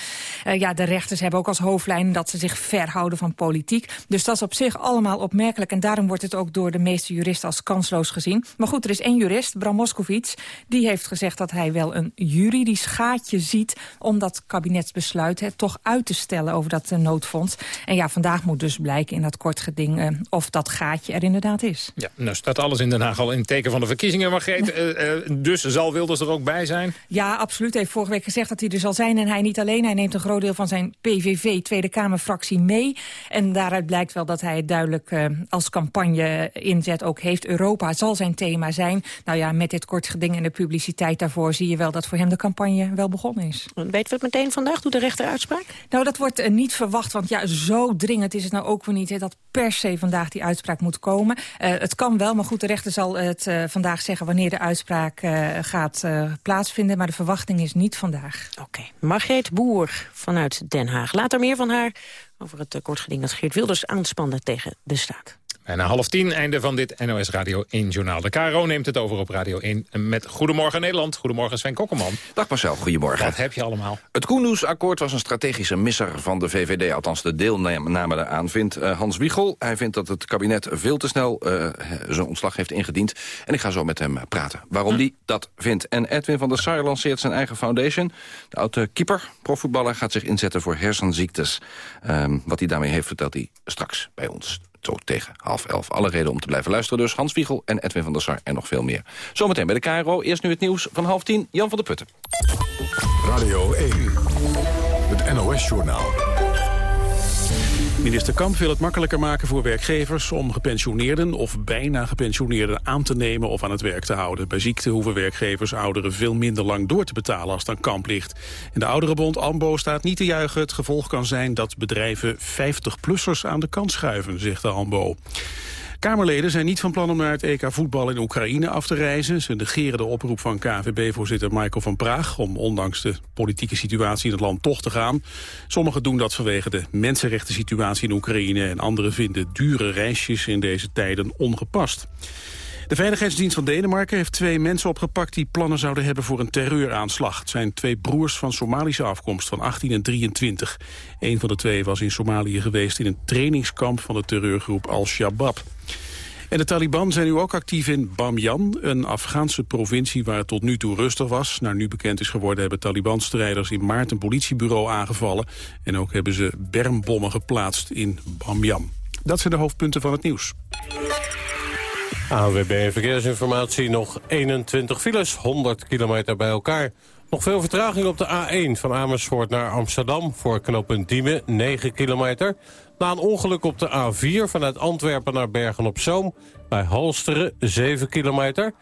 Uh, ja, de rechters hebben ook als hoofdlijn dat ze zich verhouden van politiek. Dus dat is op zich allemaal opmerkelijk. En daarom wordt het ook door de meeste juristen als kansloos gezien. Maar goed, er is één jurist, Bram Moskowitz... die heeft gezegd dat hij wel een juridisch gaatje ziet... om dat kabinetsbesluit hè, toch uit te stellen over dat uh, noodfonds. En ja, vandaag moet dus blijken in dat kort geding... Uh, of dat gaatje er inderdaad is. Ja, nou staat alles in Den Haag al in het teken van de verkiezingen, Margreet. uh, [laughs] uh, dus zal Wilders er ook bij zijn? Ja, absoluut. Hij heeft vorige week gezegd dat hij er zal zijn. En hij niet alleen, hij neemt een groot deel van zijn PVV, Tweede Kamerfractie, mee. En daaruit blijkt wel dat hij het duidelijk uh, als campagne inzet ook heeft. Europa zal zijn thema zijn. Nou ja, met dit kort geding en de publiciteit daarvoor... zie je wel dat voor hem de campagne wel begonnen is. Weten we het meteen vandaag? Doet de rechter uitspraak? Nou, dat wordt niet verwacht, want ja, zo dringend is het nou ook weer niet. Hè. Dat per se vandaag die uitspraak moet komen. Uh, het kan wel, maar goed, de rechter zal het uh, vandaag zeggen... wanneer de uitspraak uh, gaat plaatsvinden. Maar de verwachting is niet vandaag. Oké. Okay. Margreet Boer vanuit Den Haag. Later meer van haar over het kortgeding dat Geert Wilders aanspannen tegen de staat. En na half tien, einde van dit NOS Radio 1-journaal. De KRO neemt het over op Radio 1 met Goedemorgen Nederland. Goedemorgen Sven Kokkelman. Dag Marcel, goedemorgen. Wat heb je allemaal? Het Koendersakkoord was een strategische misser van de VVD. Althans, de deelname daaraan vindt uh, Hans Wiegel. Hij vindt dat het kabinet veel te snel uh, zijn ontslag heeft ingediend. En ik ga zo met hem praten. Waarom hm. die dat vindt. En Edwin van der Sar lanceert zijn eigen foundation. De oude keeper, profvoetballer, gaat zich inzetten voor hersenziektes. Um, wat hij daarmee heeft, vertelt hij straks bij ons zo tegen half elf. Alle reden om te blijven luisteren dus. Hans Wiegel en Edwin van der Sar en nog veel meer. Zometeen bij de KRO. Eerst nu het nieuws van half tien. Jan van der Putten. Radio 1. Het NOS-journaal. Minister Kamp wil het makkelijker maken voor werkgevers om gepensioneerden of bijna gepensioneerden aan te nemen of aan het werk te houden. Bij ziekte hoeven werkgevers ouderen veel minder lang door te betalen als dan Kamp ligt. In de ouderenbond AMBO staat niet te juichen. Het gevolg kan zijn dat bedrijven 50-plussers aan de kant schuiven, zegt de AMBO. Kamerleden zijn niet van plan om naar het EK voetbal in Oekraïne af te reizen. Ze negeren de oproep van KVB-voorzitter Michael van Praag... om ondanks de politieke situatie in het land toch te gaan. Sommigen doen dat vanwege de mensenrechten situatie in Oekraïne... en anderen vinden dure reisjes in deze tijden ongepast. De Veiligheidsdienst van Denemarken heeft twee mensen opgepakt... die plannen zouden hebben voor een terreuraanslag. Het zijn twee broers van Somalische afkomst van 18 en 23. Een van de twee was in Somalië geweest in een trainingskamp... van de terreurgroep Al-Shabaab. En de Taliban zijn nu ook actief in Bamyan, een Afghaanse provincie waar het tot nu toe rustig was. Naar nu bekend is geworden hebben Taliban-strijders in maart een politiebureau aangevallen. En ook hebben ze bermbommen geplaatst in Bamyan. Dat zijn de hoofdpunten van het nieuws. ANWB Verkeersinformatie, nog 21 files, 100 kilometer bij elkaar. Nog veel vertraging op de A1 van Amersfoort naar Amsterdam... voor knooppunt Diemen, 9 kilometer. Na een ongeluk op de A4 vanuit Antwerpen naar Bergen-op-Zoom... bij Halsteren, 7 kilometer.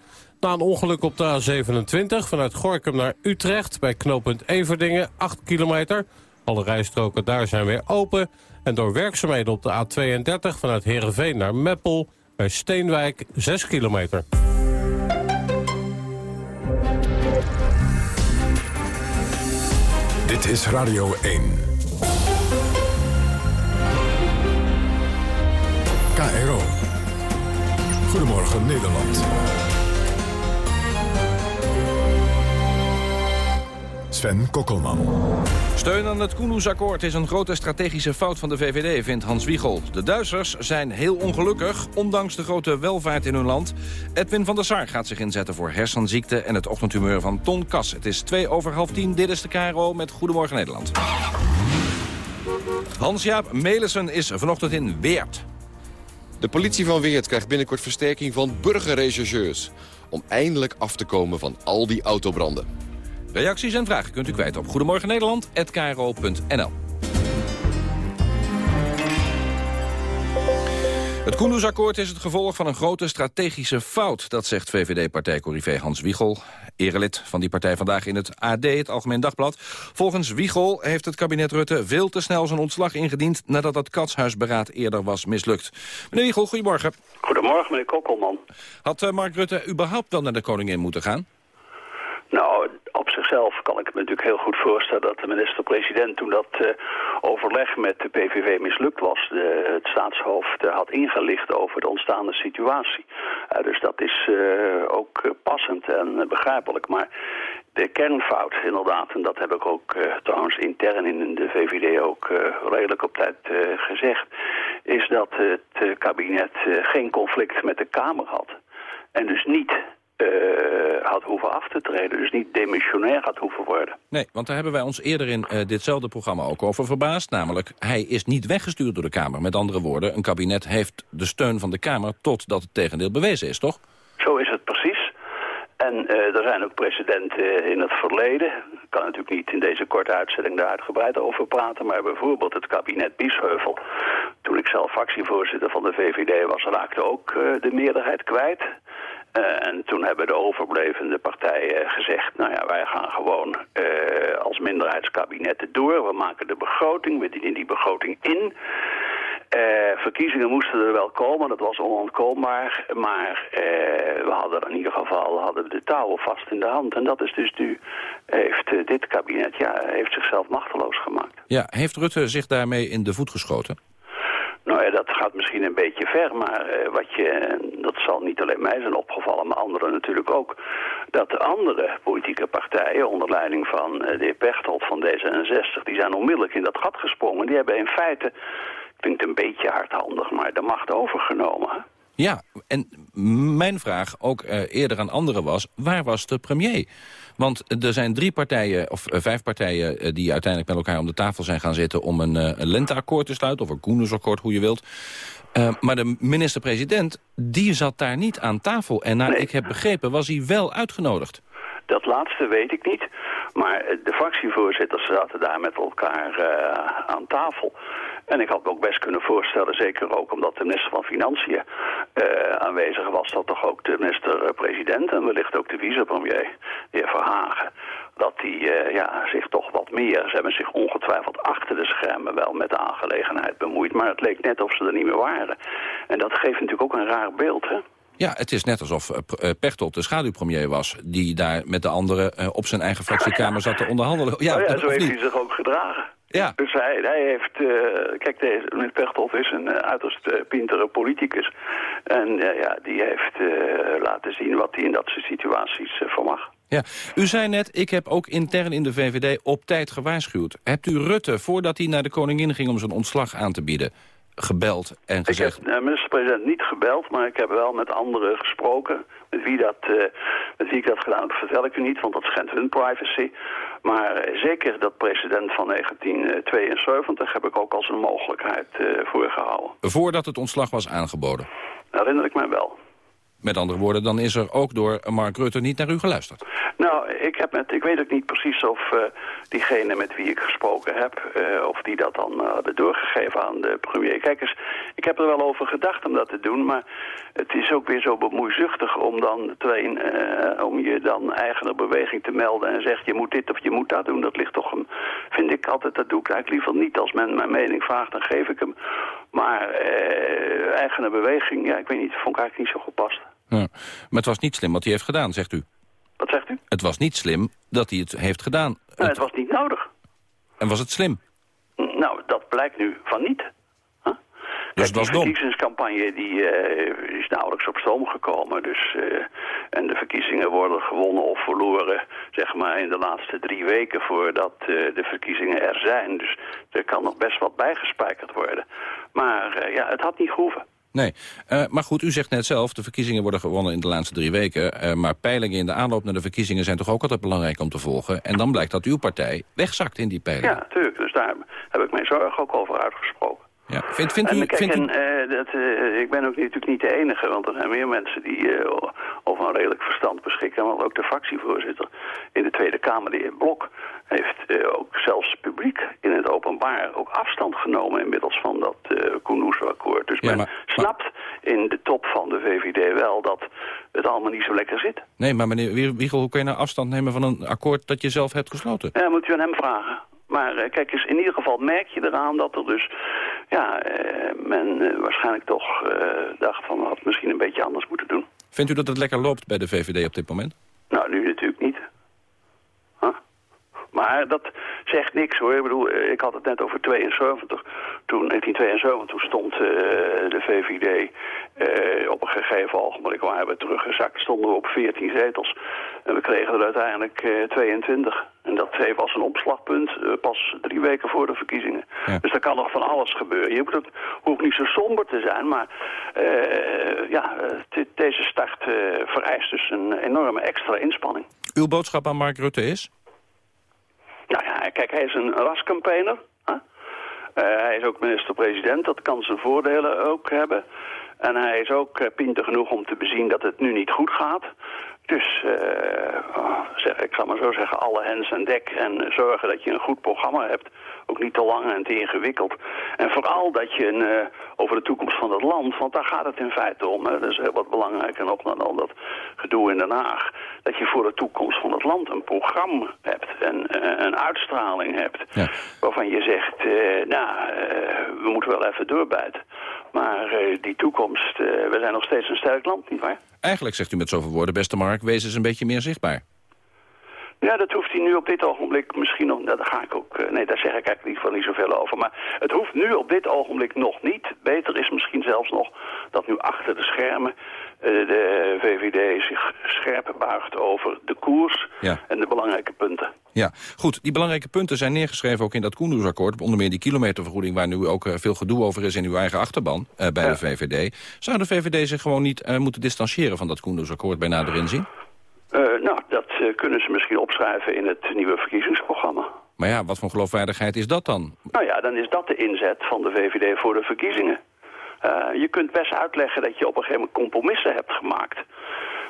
Na een ongeluk op de A27 vanuit Gorkum naar Utrecht... bij knooppunt Everdingen, 8 kilometer. Alle rijstroken daar zijn weer open. En door werkzaamheden op de A32 vanuit Heerenveen naar Meppel... bij Steenwijk, 6 kilometer. Dit is Radio 1. KRO. Goedemorgen Nederland. Sven Kokkelman. Steun aan het Koendersakkoord is een grote strategische fout van de VVD, vindt Hans Wiegel. De Duitsers zijn heel ongelukkig, ondanks de grote welvaart in hun land. Edwin van der Sar gaat zich inzetten voor hersenziekte en het ochtendhumeur van Ton Kas. Het is twee over half tien, dit is de KRO met Goedemorgen Nederland. Hans-Jaap Melissen is vanochtend in Weert. De politie van Weert krijgt binnenkort versterking van burgerrechercheurs... om eindelijk af te komen van al die autobranden. Reacties en vragen kunt u kwijt op Goedemorgen Nederland@kro.nl. Het Koendersakkoord is het gevolg van een grote strategische fout. Dat zegt VVD-partijcorrivé Hans Wiegel, erelid van die partij vandaag in het AD, het Algemeen Dagblad. Volgens Wiegel heeft het kabinet Rutte veel te snel zijn ontslag ingediend... nadat het katshuisberaad eerder was mislukt. Meneer Wiegel, goedemorgen. Goedemorgen, meneer Kokkelman. Had uh, Mark Rutte überhaupt wel naar de koningin moeten gaan? Nou, zichzelf kan ik me natuurlijk heel goed voorstellen dat de minister-president toen dat uh, overleg met de PVV mislukt was, de, het staatshoofd uh, had ingelicht over de ontstaande situatie. Uh, dus dat is ook passend en begrijpelijk. Maar de kernfout inderdaad, en dat heb ik ook trouwens intern in de VVD ook redelijk op tijd gezegd, is dat het kabinet geen conflict met de Kamer had. En dus niet uh, had hoeven af te treden. Dus niet demissionair had hoeven worden. Nee, want daar hebben wij ons eerder in uh, ditzelfde programma ook over verbaasd. Namelijk, hij is niet weggestuurd door de Kamer. Met andere woorden, een kabinet heeft de steun van de Kamer... totdat het tegendeel bewezen is, toch? Zo is het precies. En uh, er zijn ook precedenten in het verleden. Ik kan natuurlijk niet in deze korte uitzending daar uitgebreid over praten... maar bijvoorbeeld het kabinet Biesheuvel. Toen ik zelf fractievoorzitter van de VVD was, raakte ook de meerderheid kwijt... Uh, en toen hebben de overblevende partijen gezegd... nou ja, wij gaan gewoon uh, als minderheidskabinetten door. We maken de begroting, we dienen die begroting in... Eh, verkiezingen moesten er wel komen, dat was onontkoombaar. Maar eh, we hadden in ieder geval hadden de touwen vast in de hand. En dat is dus nu, heeft eh, dit kabinet ja, heeft zichzelf machteloos gemaakt. Ja, heeft Rutte zich daarmee in de voet geschoten? Nou ja, dat gaat misschien een beetje ver, maar eh, wat je, dat zal niet alleen mij zijn opgevallen, maar anderen natuurlijk ook, dat de andere politieke partijen, onder leiding van eh, de heer Pechtold van D66, die zijn onmiddellijk in dat gat gesprongen. Die hebben in feite, klinkt een beetje hardhandig, maar de macht overgenomen. Ja, en mijn vraag ook eh, eerder aan anderen was, waar was de premier? Want er zijn drie partijen, of eh, vijf partijen... eh, die uiteindelijk met elkaar om de tafel zijn gaan zitten... om een, eh, een lenteakkoord te sluiten, of een Koendersakkoord, hoe je wilt. Maar de minister-president, die zat daar niet aan tafel. En naar ik heb begrepen, was hij wel uitgenodigd. Dat laatste weet ik niet. Maar de fractievoorzitters zaten daar met elkaar eh, aan tafel. En ik had me ook best kunnen voorstellen, zeker ook omdat de minister van Financiën eh, aanwezig was, dat toch ook de minister-president en wellicht ook de vicepremier, de heer Verhagen, dat die eh, ja, zich toch wat meer, ze hebben zich ongetwijfeld achter de schermen wel met de aangelegenheid bemoeid, maar het leek net of ze er niet meer waren. En dat geeft natuurlijk ook een raar beeld, hè? Ja, het is net alsof eh, eh, Pechtold de schaduwpremier was... die daar met de anderen eh, op zijn eigen fractiekamer zat te onderhandelen. Ja, of zo heeft niet? hij zich ook gedragen. Ja. Dus hij, hij heeft, kijk, deze, meneer Pechtold is een eh, uiterst pintere politicus. En ja, die heeft laten zien wat hij in dat soort situaties vermag. Ja, u zei net, ik heb ook intern in de VVD op tijd gewaarschuwd. Hebt u Rutte, voordat hij naar de koningin ging om zijn ontslag aan te bieden... gebeld en Ik gezegd... heb de minister-president niet gebeld, maar ik heb wel met anderen gesproken. Met wie, dat, eh, met wie ik dat gedaan heb, vertel ik u niet, want dat schendt hun privacy. Maar eh, zeker dat president van 1972 heb ik ook als een mogelijkheid eh voorgehouden. voordat het ontslag was aangeboden. Herinner ik mij wel. Met andere woorden, dan is er ook door Mark Rutte niet naar u geluisterd. Nou, ik, heb met, ik weet ook niet precies of eh, diegene met wie ik gesproken heb... eh, of die dat dan eh, hadden doorgegeven aan de premier. Kijk eens, ik heb er wel over gedacht om dat te doen... maar het is ook weer zo bemoeizuchtig om, dan twee, om je dan eigener beweging te melden... en zegt je moet dit of je moet dat doen. Dat ligt toch, een, vind ik altijd, dat doe ik eigenlijk liever niet. Als men mijn mening vraagt, dan geef ik hem. Maar eigener beweging, ja, ik weet niet, vond ik eigenlijk niet zo gepast. Ja. Maar het was niet slim wat hij heeft gedaan, zegt u. Wat zegt u? Het was niet slim dat hij het heeft gedaan. Het was niet nodig. En was het slim? Nou, dat blijkt nu van niet. Dus het was de dom. verkiezingscampagne die, eh, is nauwelijks op stoom gekomen. Dus, eh, en de verkiezingen worden gewonnen of verloren zeg maar, in de laatste drie weken voordat eh, de verkiezingen er zijn. Dus er kan nog best wat bijgespijkerd worden. Maar ja, het had niet gehoeven. Nee, Eh, maar goed, u zegt net zelf, de verkiezingen worden gewonnen in de laatste drie weken. Eh, maar peilingen in de aanloop naar de verkiezingen zijn toch ook altijd belangrijk om te volgen. En dan blijkt dat uw partij wegzakt in die peilingen. Ja, natuurlijk. Dus daar heb ik mijn zorg ook over uitgesproken. Ja. Vindt, vindt en u, kijk, vindt u... en, eh, dat, eh, ik ben ook natuurlijk niet de enige, want er zijn meer mensen die eh, over een redelijk verstand beschikken. Maar ook de fractievoorzitter in de Tweede Kamer, de heer Blok, heeft eh, ook zelfs publiek in het openbaar ook afstand genomen inmiddels van dat uh, akkoord Dus men snapt in de top van de VVD wel dat het allemaal niet zo lekker zit. Nee, maar meneer Wie- Wiegel, hoe kun je nou afstand nemen van een akkoord dat je zelf hebt gesloten? Ja, moet u aan hem vragen. Maar eh, kijk eens, in ieder geval merk je eraan dat er dus, ja, eh, men eh, waarschijnlijk toch eh, dacht van, we hadden het misschien een beetje anders moeten doen. Vindt u dat het lekker loopt bij de VVD op dit moment? Nou, nu? Maar dat zegt niks hoor. Ik bedoel, eh, ik had het net over 72. Toen, 1972 toen stond eh, de VVD eh, op een gegeven ogenblik waren we teruggezakt. Stonden we op 14 zetels. En we kregen er uiteindelijk eh, 22. En dat was een opslagpunt pas drie weken voor de verkiezingen. Dus er kan nog van alles gebeuren. Je hoeft, ook, hoeft niet zo somber te zijn, maar ja, deze start vereist dus een enorme extra inspanning. Uw boodschap aan Mark Rutte is? Nou ja, kijk, hij is een rascampaigner. Hè? Eh, hij is ook minister-president, dat kan zijn voordelen ook hebben. En hij is ook uh, pinter genoeg om te bezien dat het nu niet goed gaat. Dus uh, zeg, ik zal maar zo zeggen, alle hens aan dek en zorgen dat je een goed programma hebt. Ook niet te lang en te ingewikkeld. En vooral dat je een, uh, over de toekomst van het land, want daar gaat het in feite om. Hè. Dat is heel wat belangrijker nog dan al dat gedoe in Den Haag. Dat je voor de toekomst van het land een programma hebt en uh, een uitstraling hebt. Ja. Waarvan je zegt, nou, we moeten wel even doorbijten. Maar die toekomst, we zijn nog steeds een sterk land, nietwaar? Eigenlijk zegt u met zoveel woorden, beste Mark, wees eens een beetje meer zichtbaar. Ja, dat hoeft hij nu op dit ogenblik misschien nog... Nou, daar ga ik ook... Nee, daar zeg ik eigenlijk niet van niet zoveel over. Maar het hoeft nu op dit ogenblik nog niet. Beter is misschien zelfs nog dat nu achter de schermen... Uh, de VVD zich scherp buigt over de koers ja. en de belangrijke punten. Ja, goed. Die belangrijke punten zijn neergeschreven ook in dat Koendersakkoord. Onder meer die kilometervergoeding waar nu ook uh, veel gedoe over is in uw eigen achterban uh, bij ja. de VVD. Zou de VVD zich gewoon niet moeten distancieren van dat Koendersakkoord bij nader inzien? Nou, dat kunnen ze misschien opschrijven in het nieuwe verkiezingsprogramma. Maar ja, wat voor geloofwaardigheid is dat dan? Nou ja, dan is dat de inzet van de VVD voor de verkiezingen. Uh, je kunt best uitleggen dat je op een gegeven moment compromissen hebt gemaakt.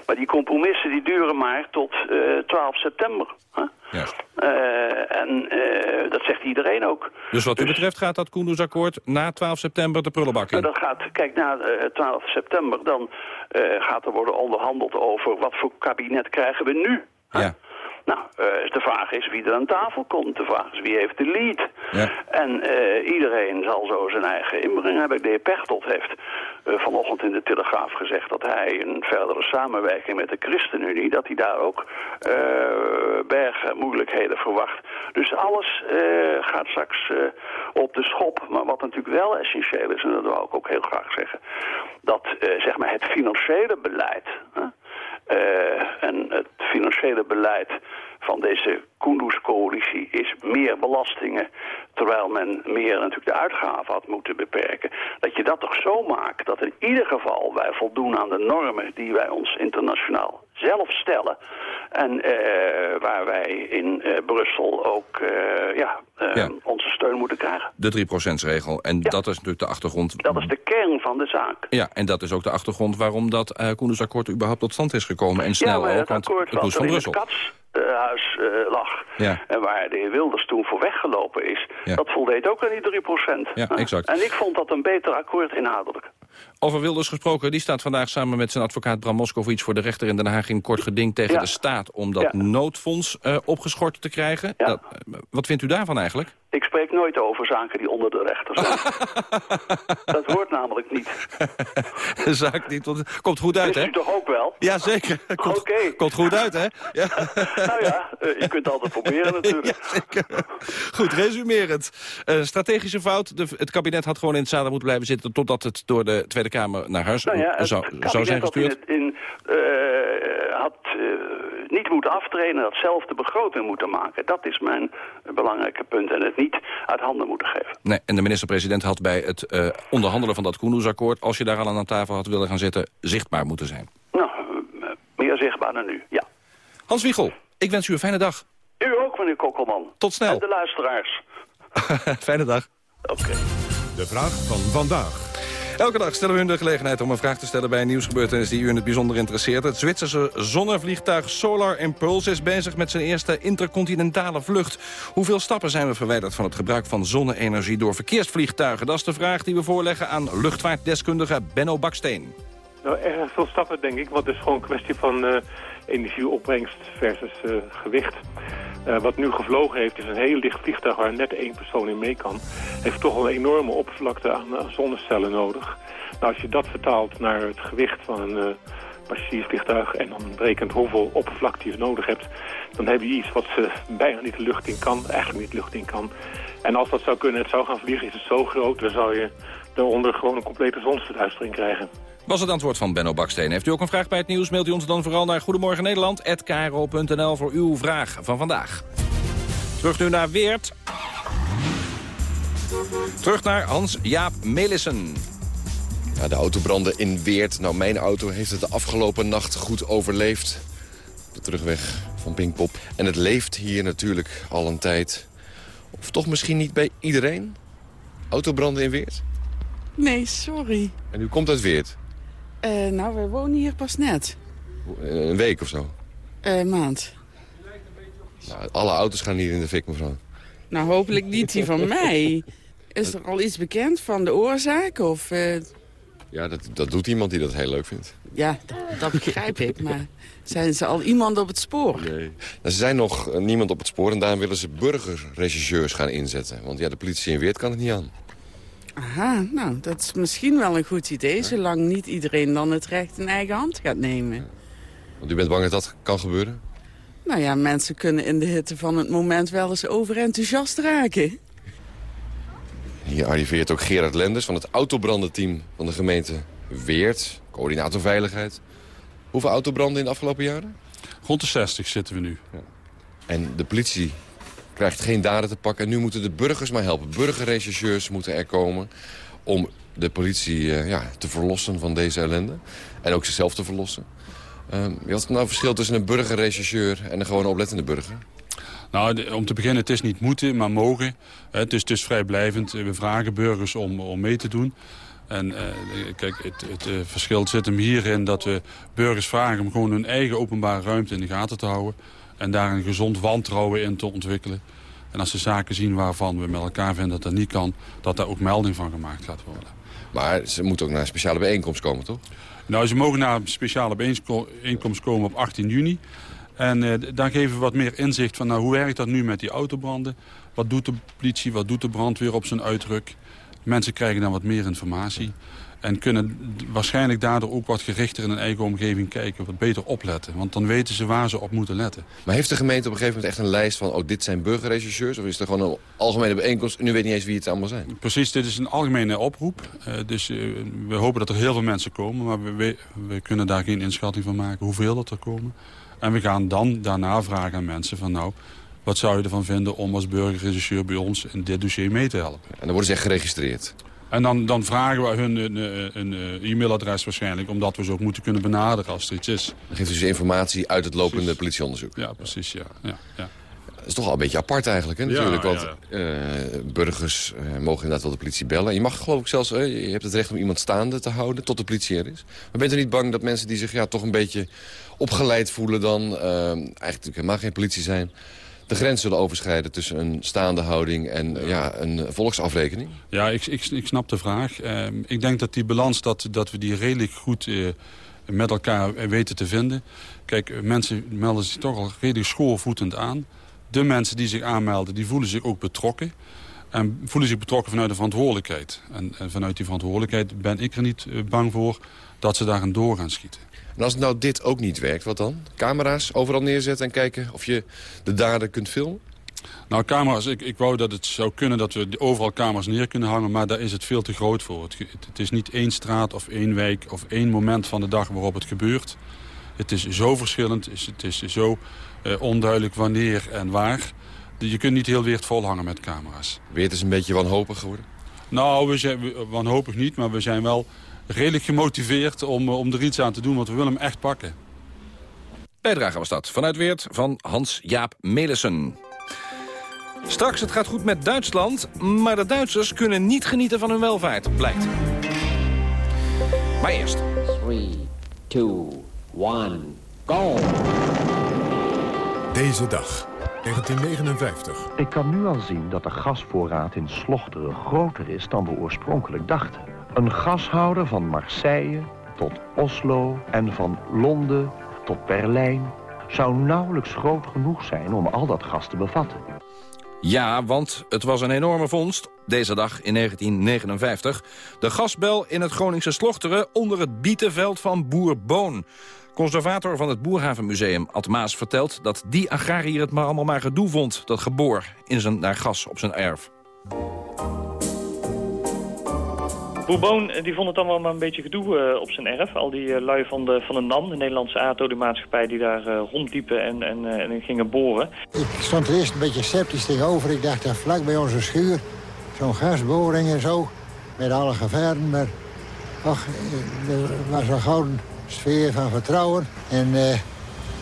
Maar die compromissen die duren maar tot uh, 12 september. Huh? Ja. Uh, en uh, dat zegt iedereen ook. Dus wat u dus, betreft gaat dat Koendersakkoord na 12 september de prullenbak in? Dat gaat, kijk, na 12 september dan gaat er worden onderhandeld over wat voor kabinet krijgen we nu. Ja. Nou, uh, de vraag is wie er aan tafel komt. De vraag is wie heeft de lead. Ja. En uh, iedereen zal zo zijn eigen inbreng hebben. De heer Pechtold heeft uh, vanochtend in de Telegraaf gezegd... dat hij een verdere samenwerking met de ChristenUnie... dat hij daar ook bergen moeilijkheden verwacht. Dus alles gaat straks op de schop. Maar wat natuurlijk wel essentieel is, en dat wil ik ook heel graag zeggen... dat zeg maar het financiële beleid... Uh, en het financiële beleid van deze Kunduz-coalitie is meer belastingen... terwijl men meer natuurlijk de uitgaven had moeten beperken. Dat je dat toch zo maakt dat in ieder geval wij voldoen aan de normen... die wij ons internationaal zelf stellen. En uh, waar wij in uh, Brussel ook ja, Ja. onze steun moeten krijgen. De 3%-regel. En Ja. dat is natuurlijk de achtergrond... Dat is de kern van de zaak. Ja, en dat is ook de achtergrond waarom dat uh, Koendersakkoord überhaupt tot stand is gekomen. En snel ja, ook, het want akkoord het moest van Brussel. katshuis uh, lag... Ja. en waar de heer Wilders toen voor weggelopen is... Ja. dat voldeed ook aan die 3%. Ja, Huh? exact. En ik vond dat een beter akkoord inhoudelijk. Over Wilders gesproken, die staat vandaag samen met zijn advocaat Bram Moskowitz voor de rechter in Den Haag in kort geding tegen Ja. de staat om dat Ja. noodfonds opgeschort te krijgen. Ja. Dat, wat vindt u daarvan eigenlijk? Ik spreek nooit over zaken die onder de rechter zijn. [laughs] dat hoort namelijk niet. [laughs] De zaak niet, want het komt goed uit, hè? u toch ook wel? Ja, zeker. [laughs] Komt, Oké. komt goed uit, hè? Ja. nou ja, uh, je kunt altijd proberen natuurlijk. Ja, zeker. Goed, resumerend. Uh, strategische fout. De, het kabinet had gewoon in het zadel moeten blijven zitten... totdat het door de Tweede Kamer naar huis Nou ja, zou, zou zijn had, in gestuurd. het, in, uh, had uh, niet moeten aftreden, had zelf de begroting moeten maken. Dat is mijn belangrijke punt. En het niet uit handen moeten geven. Nee, en de minister-president had bij het uh, onderhandelen van dat Koendersakkoord... als je daar al aan tafel had willen gaan zitten, zichtbaar moeten zijn. Nou, meer zichtbaar dan nu, ja. Hans Wiegel, ik wens u een fijne dag. U ook, meneer Kokkelman. Tot snel. En de luisteraars. [laughs] fijne dag. Oké. Okay. De vraag van vandaag. Elke dag stellen we u de gelegenheid om een vraag te stellen bij een nieuwsgebeurtenis die u in het bijzonder interesseert. Het Zwitserse zonnevliegtuig Solar Impulse is bezig met zijn eerste intercontinentale vlucht. Hoeveel stappen zijn we verwijderd van het gebruik van zonne-energie door verkeersvliegtuigen? Dat is de vraag die we voorleggen aan luchtvaartdeskundige Benno Baksteen. Nou, erg veel stappen denk ik, want het is gewoon een kwestie van uh, energieopbrengst versus uh, gewicht. Uh, wat nu gevlogen heeft is een heel licht vliegtuig waar net één persoon in mee kan. Heeft toch wel een enorme oppervlakte aan, aan zonnecellen nodig. Nou, als je dat vertaalt naar het gewicht van een uh, passagiersvliegtuig... en dan berekent hoeveel oppervlakte je nodig hebt... dan heb je iets wat uh, bijna niet de lucht in kan, eigenlijk niet de lucht in kan. En als dat zou kunnen, het zou gaan vliegen, is het zo groot... dan zou je daaronder gewoon een complete zonsverduistering krijgen. Was het antwoord van Benno Baksteen. Heeft u ook een vraag bij het nieuws, mailt u ons dan vooral naar Goedemorgen Nederland@kro.nl voor uw vraag van vandaag. Terug nu naar Weert. Terug naar Hans-Jaap Melissen. Ja, de autobranden in Weert. Nou, mijn auto heeft het de afgelopen nacht goed overleefd. Op de terugweg van Pinkpop. En het leeft hier natuurlijk al een tijd. Of toch misschien niet bij iedereen? Autobranden in Weert? Nee, sorry. En u komt uit Weert? Uh, nou, we wonen hier pas net. Een week of zo? Eh, maand. Nou, alle auto's gaan hier in de fik, mevrouw. Nou, hopelijk niet die van mij. Is er al iets bekend van de oorzaak? Of, eh, Ja, dat, dat doet iemand die dat heel leuk vindt. Ja, dat, begrijp ik. Maar zijn ze al iemand op het spoor? Nee. Nou, ze zijn nog eh, niemand op het spoor en daarom willen ze burgerregisseurs gaan inzetten. Want ja, de politie in Weert kan het niet aan. Aha, nou, dat is misschien wel een goed idee... zolang niet iedereen dan het recht in eigen hand gaat nemen. Want u bent bang dat dat kan gebeuren? Nou ja, mensen kunnen in de hitte van het moment wel eens overenthousiast raken. Hier arriveert ook Gerard Lenders van het autobrandenteam van de gemeente Weert. Coördinator Veiligheid. Hoeveel autobranden in de afgelopen jaren? Rond de 60 zitten we nu. En de politie krijgt geen daden te pakken. En nu moeten de burgers maar helpen. Burgerrechercheurs moeten er komen om de politie eh, ja, te verlossen van deze ellende. En ook zichzelf te verlossen. Uh, wat is nou het verschil tussen een burgerrechercheur en een gewone oplettende burger? Nou, om te beginnen, het is niet moeten, maar mogen. Hè, Het is, is vrijblijvend. We vragen burgers om, om mee te doen. En eh, kijk, het, het eh, verschil zit hem hierin dat we burgers vragen... om gewoon hun eigen openbare ruimte in de gaten te houden... en daar een gezond wantrouwen in te ontwikkelen. En als ze zaken zien waarvan we met elkaar vinden dat dat niet kan... dat daar ook melding van gemaakt gaat worden. Maar ze moeten ook naar een speciale bijeenkomst komen, toch? Nou, ze mogen naar een speciale bijeenkomst komen op 18 juni. En eh, daar geven we wat meer inzicht van nou, hoe werkt dat nu met die autobranden. Wat doet de politie, wat doet de brandweer op zijn uitruk. Mensen krijgen dan wat meer informatie. En kunnen waarschijnlijk daardoor ook wat gerichter in hun eigen omgeving kijken. Wat beter opletten. Want dan weten ze waar ze op moeten letten. Maar heeft de gemeente op een gegeven moment echt een lijst van... oh, dit zijn burgerrechercheurs? Of is er gewoon een algemene bijeenkomst... en u weet niet eens wie het allemaal zijn? Precies, dit is een algemene oproep. Eh, dus eh, we hopen dat er heel veel mensen komen. Maar we, we, we kunnen daar geen inschatting van maken hoeveel dat er komen. En we gaan dan daarna vragen aan mensen van nou... wat zou je ervan vinden om als burgerregisseur bij ons in dit dossier mee te helpen? En dan worden ze echt geregistreerd? En dan, dan vragen we hun een, een, een, eh, e-mailadres waarschijnlijk... omdat we ze ook moeten kunnen benaderen als er iets is. Dan geeft u dus informatie uit het lopende politieonderzoek? Ja, precies, ja. ja, ja. Dat is toch al een beetje apart eigenlijk, hè, natuurlijk. ja, want eh, burgers eh, mogen inderdaad wel de politie bellen. Je mag geloof ik zelfs, eh, je hebt het recht om iemand staande te houden tot de politie er is. Maar bent u niet bang dat mensen die zich ja, toch een beetje opgeleid voelen dan... eh, eigenlijk helemaal geen politie zijn... de grens zullen overschrijden tussen een staande houding en ja, een volksafrekening? Ja, ik, ik, ik snap de vraag. Ehm, ik denk dat die balans, dat, dat we die redelijk goed eh, met elkaar weten te vinden. Kijk, mensen melden zich toch al redelijk schoolvoetend aan. De mensen die zich aanmelden, die voelen zich ook betrokken. En voelen zich betrokken vanuit de verantwoordelijkheid. En, en vanuit die verantwoordelijkheid ben ik er niet eh, bang voor dat ze daarin door gaan schieten. En als nou dit ook niet werkt, wat dan? Camera's overal neerzetten en kijken of je de daden kunt filmen? Nou, camera's, ik, ik wou dat het zou kunnen dat we overal camera's neer kunnen hangen... maar daar is het veel te groot voor. Het, is niet één straat of één wijk of één moment van de dag waarop het gebeurt. Het is zo verschillend, het is- het is zo eh, onduidelijk wanneer en waar. Je kunt niet heel Weert volhangen met camera's. Weert is een beetje wanhopig geworden? Nou, we zijn we- wanhopig niet, maar we zijn wel redelijk gemotiveerd om, eh, om er iets aan te doen... want we willen hem echt pakken. Bijdrage was dat vanuit Weert van Hans-Jaap Melissen. Straks, het gaat goed met Duitsland, maar de Duitsers kunnen niet genieten van hun welvaart, blijkt. Maar eerst. 3, 2, 1, go! Deze dag, 1959. Ik kan nu al zien dat de gasvoorraad in Slochteren groter is dan we oorspronkelijk dachten. Een gashouder van Marseille tot Oslo en van Londen tot Berlijn zou nauwelijks groot genoeg zijn om al dat gas te bevatten. Ja, want het was een enorme vondst, deze dag in 1959. De gasbel in het Groningse Slochteren onder het bietenveld van Boer Boon. Conservator van het Boerhavenmuseum, Ad Maas, vertelt... dat die agrariër het maar allemaal maar gedoe vond, dat geboor in zijn, naar gas op zijn erf. Boerboon eh, die vond het allemaal maar een beetje gedoe eh, op zijn erf. Al die eh, lui van de, van de NAM, de Nederlandse aardoliemaatschappij... die daar eh, rondliepen en, en, en gingen boren. Ik stond er eerst een beetje sceptisch tegenover. Ik dacht, dat vlak bij onze schuur, zo'n gasboring en zo, met alle gevaren. Maar eh, er was een gouden sfeer van vertrouwen. En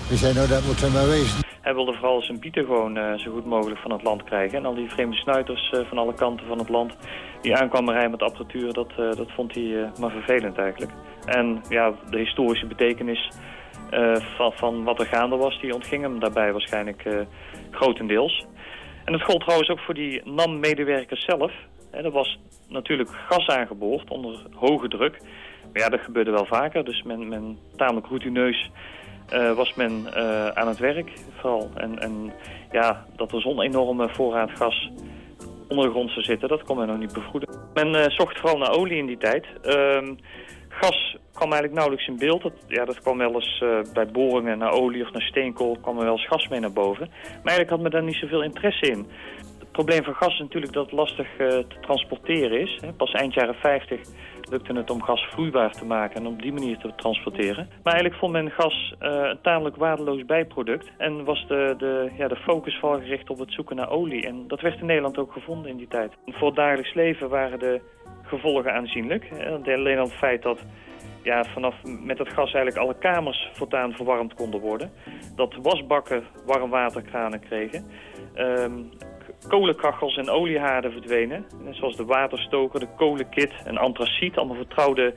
we zeiden, nou, dat moet er maar wezen. Hij wilde vooral zijn bieten gewoon eh, zo goed mogelijk van het land krijgen. En al die vreemde snuiters eh, van alle kanten van het land... die aankwamen rijden met apparatuur, dat, eh, dat vond hij maar vervelend eigenlijk. En ja, de historische betekenis... van, van wat er gaande was. Die ontging hem daarbij waarschijnlijk grotendeels. En dat gold trouwens ook voor die NAM-medewerkers zelf. er was natuurlijk gas aangeboord onder hoge druk. Maar ja, dat gebeurde wel vaker. Dus men, men tamelijk routineus uh, was men aan het werk vooral. En, ja, dat er zo'n enorme voorraad gas onder de grond zou zitten, dat kon men nog niet bevoeden. Men zocht vooral naar olie in die tijd. Ehm, gas kwam eigenlijk nauwelijks in beeld. Dat, ja, dat kwam wel eens bij boringen naar olie of naar steenkool, kwam er wel eens gas mee naar boven. Maar eigenlijk had men daar niet zoveel interesse in. Het probleem van gas is natuurlijk dat het lastig te transporteren is. Pas eind jaren 50 lukte het om gas vloeibaar te maken en op die manier te transporteren. Maar eigenlijk vond men gas uh, een tamelijk waardeloos bijproduct. En was de, de, ja, de focus vooral gericht op het zoeken naar olie. En dat werd in Nederland ook gevonden in die tijd. Voor het dagelijks leven waren de gevolgen aanzienlijk. Alleen al het feit dat ja, vanaf met het gas eigenlijk alle kamers voortaan verwarmd konden worden. Dat wasbakken warmwaterkranen kregen. Um, kolenkachels en oliehaarden verdwenen. Zoals de waterstoker, de kolenkit en antraciet. Allemaal vertrouwde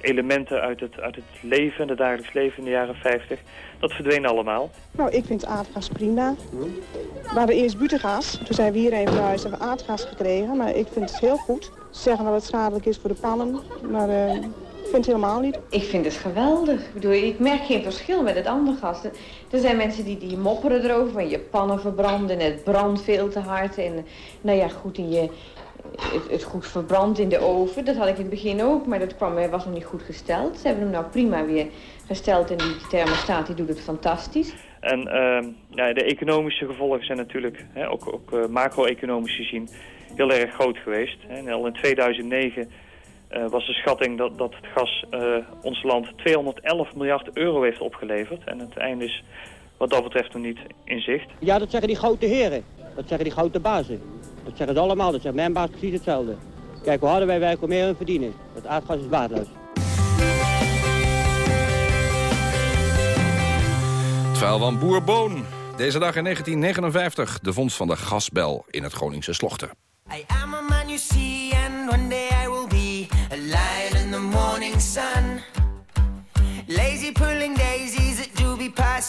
elementen uit het, uit het leven, het dagelijks leven in de jaren 50. Dat verdween allemaal. Nou, ik vind aardgas prima. We hadden eerst butengas. Toen zijn we hier even verhuisd en hebben aardgas gekregen. Maar ik vind het heel goed. Ze zeggen dat het schadelijk is voor de pannen. Maar ik vind het helemaal niet. Ik vind het geweldig. Ik, bedoel, ik merk geen verschil met het andere gas. Er zijn mensen die, die mopperen erover van je pannen verbranden en het brandt veel te hard. En nou ja, goed, in je, het, het, goed verbrandt in de oven. Dat had ik in het begin ook, maar dat kwam, was nog niet goed gesteld. Ze hebben hem nou prima weer gesteld en die thermostaat die doet het fantastisch. En uh, ja, de economische gevolgen zijn natuurlijk, hè, ook, ook uh, macro-economisch gezien, heel erg groot geweest. En al in 2009 uh, was de schatting dat, dat het gas uh, ons land 211 miljard euro heeft opgeleverd. En het einde is wat dat betreft nog niet in zicht. Ja, dat zeggen die grote heren. Dat zeggen die grote bazen. Dat zeggen ze allemaal. Dat zegt mijn baas precies hetzelfde. Kijk, hoe harder wij werken, hoe meer we verdienen. Het aardgas is waardeloos. Het verhaal van Boer Boon. Deze dag in 1959 de vondst van de gasbel in het Groningse Slochter. I am a man you see and one day I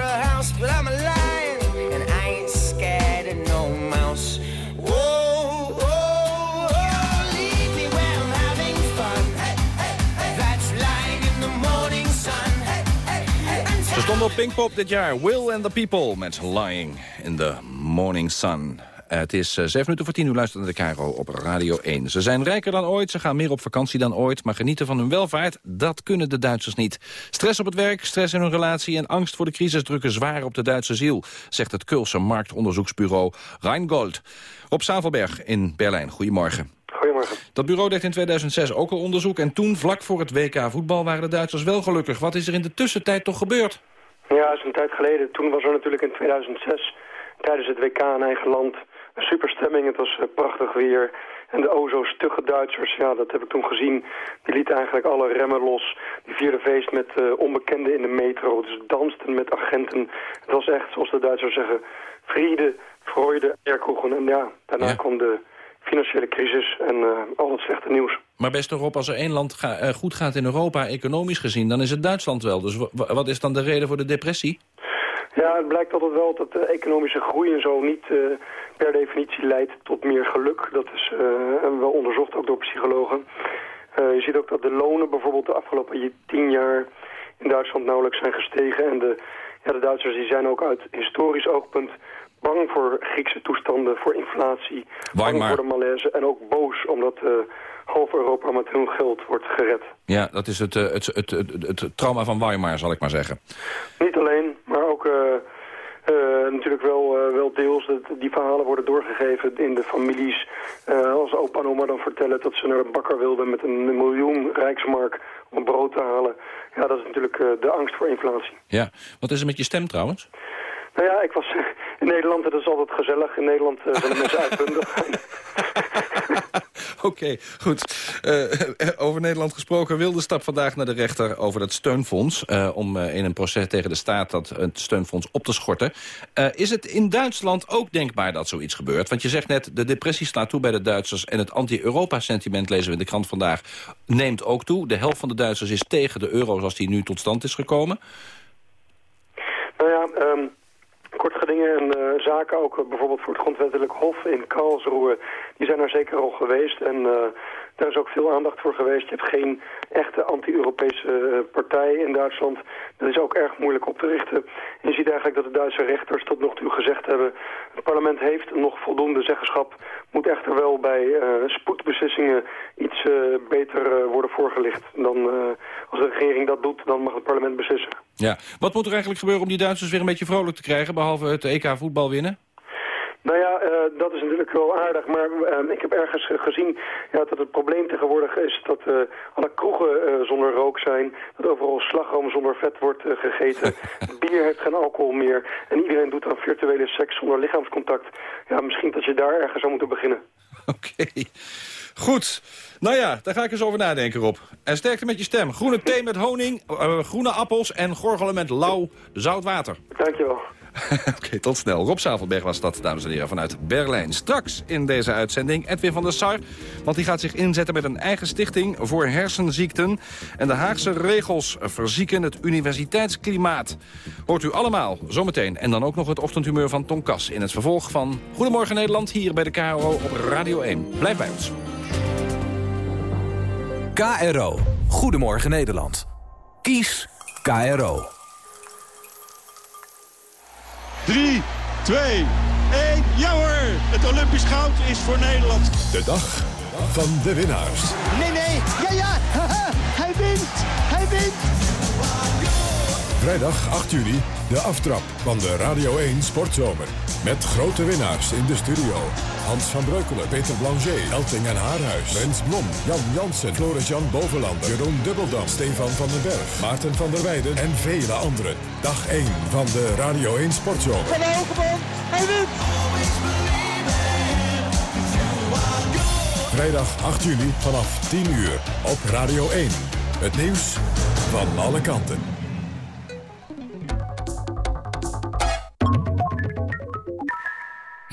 house, I'm a lion and I ain't scared of no mouse. The. Ze op Pinkpop dit jaar. Will and the People met Lying in the Morning Sun. Eh, Het is eh, zeven minuten voor tien. U luistert naar de Cairo op Radio 1. Ze zijn rijker dan ooit, ze gaan meer op vakantie dan ooit... maar genieten van hun welvaart, dat kunnen de Duitsers niet. Stress op het werk, stress in hun relatie... en angst voor de crisis drukken zwaar op de Duitse ziel... zegt het Kulse marktonderzoeksbureau Rheingold. Rob Savelberg in Berlijn, goedemorgen. Goedemorgen. Dat bureau deed in 2006 ook al onderzoek... en toen, vlak voor het WK voetbal, waren de Duitsers wel gelukkig. Wat is er in de tussentijd toch gebeurd? Ja, dat is een tijd geleden. Toen was er natuurlijk in 2006 tijdens het WK in eigen land superstemming. Het was eh, prachtig weer. En de o zo stugge Duitsers, ja, dat heb ik toen gezien. Die lieten eigenlijk alle remmen los. Die vierden feest met uh, onbekenden in de metro. Dus dansten met agenten. Het was echt, zoals de Duitsers zeggen, vrede, freude, erkoegen. En ja, daarna kwam de financiële crisis en uh, al het slechte nieuws. Maar best Rob, als er één land ga, uh, goed gaat in Europa, economisch gezien... dan is het Duitsland wel. Dus wat is dan de reden voor de depressie? Ja, het blijkt altijd wel dat de economische groei en zo niet uh, per definitie leidt tot meer geluk. Dat is uh, wel onderzocht, ook door psychologen. Uh, je ziet ook dat de lonen bijvoorbeeld de afgelopen tien jaar in Duitsland nauwelijks zijn gestegen. En de, ja, de Duitsers die zijn ook uit historisch oogpunt bang voor Griekse toestanden, voor inflatie, bang voor de malaise en ook boos omdat half Europa met hun geld wordt gered. Ja, dat is het, het, het, het, het trauma van Weimar, zal ik maar zeggen. Niet alleen, maar natuurlijk wel, uh, wel deels. Dat die verhalen worden doorgegeven in de families. Uh, als opa en oma dan vertellen dat ze naar een bakker wilden met een miljoen rijksmark om brood te halen. Ja, dat is natuurlijk de angst voor inflatie. Ja, wat is er met je stem trouwens? Nou ja, ik was in Nederland, dat is altijd gezellig. In Nederland zijn mensen [laughs] uitbundig. [laughs] Oké, goed. Uh, over Nederland gesproken wilde stap vandaag naar de rechter over dat steunfonds... Uh, om uh, in een proces tegen de staat dat het steunfonds op te schorten. is het in Duitsland ook denkbaar dat zoiets gebeurt? Want je zegt net, de depressie slaat toe bij de Duitsers... en het anti-Europa-sentiment, lezen we in de krant vandaag, neemt ook toe. De helft van de Duitsers is tegen de euro zoals die nu tot stand is gekomen. Nou ja... Um kort gedingen en uh, zaken, ook uh, bijvoorbeeld voor het grondwettelijk hof in Karlsruhe, die zijn er zeker al geweest. En uh, daar is ook veel aandacht voor geweest. Je hebt geen echte anti-Europese partij in Duitsland. Dat is ook erg moeilijk op te richten. En je ziet eigenlijk dat de Duitse rechters tot nog toe gezegd hebben... het parlement heeft nog voldoende zeggenschap... moet echter wel bij spoedbeslissingen iets beter worden voorgelicht. Dan, als de regering dat doet, dan mag het parlement beslissen. Ja, wat moet er eigenlijk gebeuren om die Duitsers weer een beetje vrolijk te krijgen... behalve het EK voetbal winnen? Nou ja, uh, dat is natuurlijk wel aardig, maar uh, ik heb ergens gezien ja, dat het probleem tegenwoordig is dat uh, alle kroegen zonder rook zijn, dat overal slagroom zonder vet wordt gegeten, [laughs] bier heeft geen alcohol meer en iedereen doet aan virtuele seks zonder lichaamscontact. Ja, misschien dat je daar ergens zou moeten beginnen. Oké, goed. Nou ja, daar ga ik eens over nadenken, Rob. En sterkte met je stem. Groene thee met honing, groene appels en gorgelen met lauw zout water. Dankjewel. [laughs] Oké, tot snel. Rob Zavelberg was dat, dames en heren, vanuit Berlijn. Straks in deze uitzending Edwin van der Sar. Want die gaat zich inzetten met een eigen stichting voor hersenziekten. En de Haagse regels verzieken het universiteitsklimaat. Hoort u allemaal, zometeen. En dan ook nog het ochtendhumeur van Tonkas. In het vervolg van Goedemorgen Nederland, hier bij de KRO op Radio 1. Blijf bij ons. KRO. Goedemorgen Nederland. Kies KRO. 3, 2, 1. Ja hoor, het Olympisch goud is voor Nederland. De dag van de winnaars. Nee, nee, ja, ja, haha, [laughs] hij wint, hij wint. Vrijdag 8 juli, de aftrap van de Radio 1 Sportzomer. Met grote winnaars in de studio. Hans van Breukelen, Peter Blanger, Elting en Haarhuis, Rens Blom, Jan Jansen, Floris-Jan Bovenlander, Jeroen Dubbeldam, Stefan van den Berg, Maarten van der Weijden en vele anderen. Dag 1 van de Radio 1 Sportzomer. Van Hogebond, hij! Vrijdag 8 juli vanaf 10 uur op Radio 1. Het nieuws van alle kanten.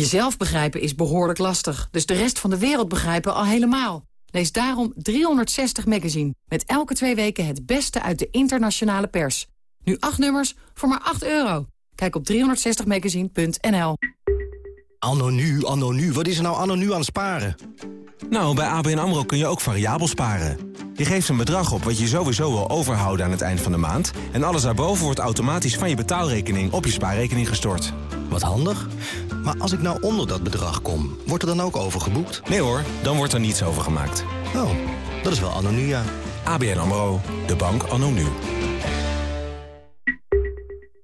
Jezelf begrijpen is behoorlijk lastig, dus de rest van de wereld begrijpen al helemaal. Lees daarom 360 Magazine. Met elke twee weken het beste uit de internationale pers. Nu acht nummers voor maar 8 euro. Kijk op 360magazine.nl. Anno nu, anno nu. Wat is er nou anno nu aan het sparen? Nou, bij ABN AMRO kun je ook variabel sparen. Je geeft een bedrag op wat je sowieso wil overhouden aan het eind van de maand... en alles daarboven wordt automatisch van je betaalrekening op je spaarrekening gestort. Wat handig. Maar als ik nou onder dat bedrag kom, wordt er dan ook overgeboekt? Nee hoor, dan wordt er niets over gemaakt. Oh, dat is wel anno nu, ja. ABN AMRO, de bank anno nu.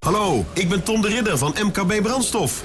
Hallo, ik ben Tom de Ridder van MKB Brandstof.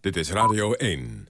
Dit is Radio 1.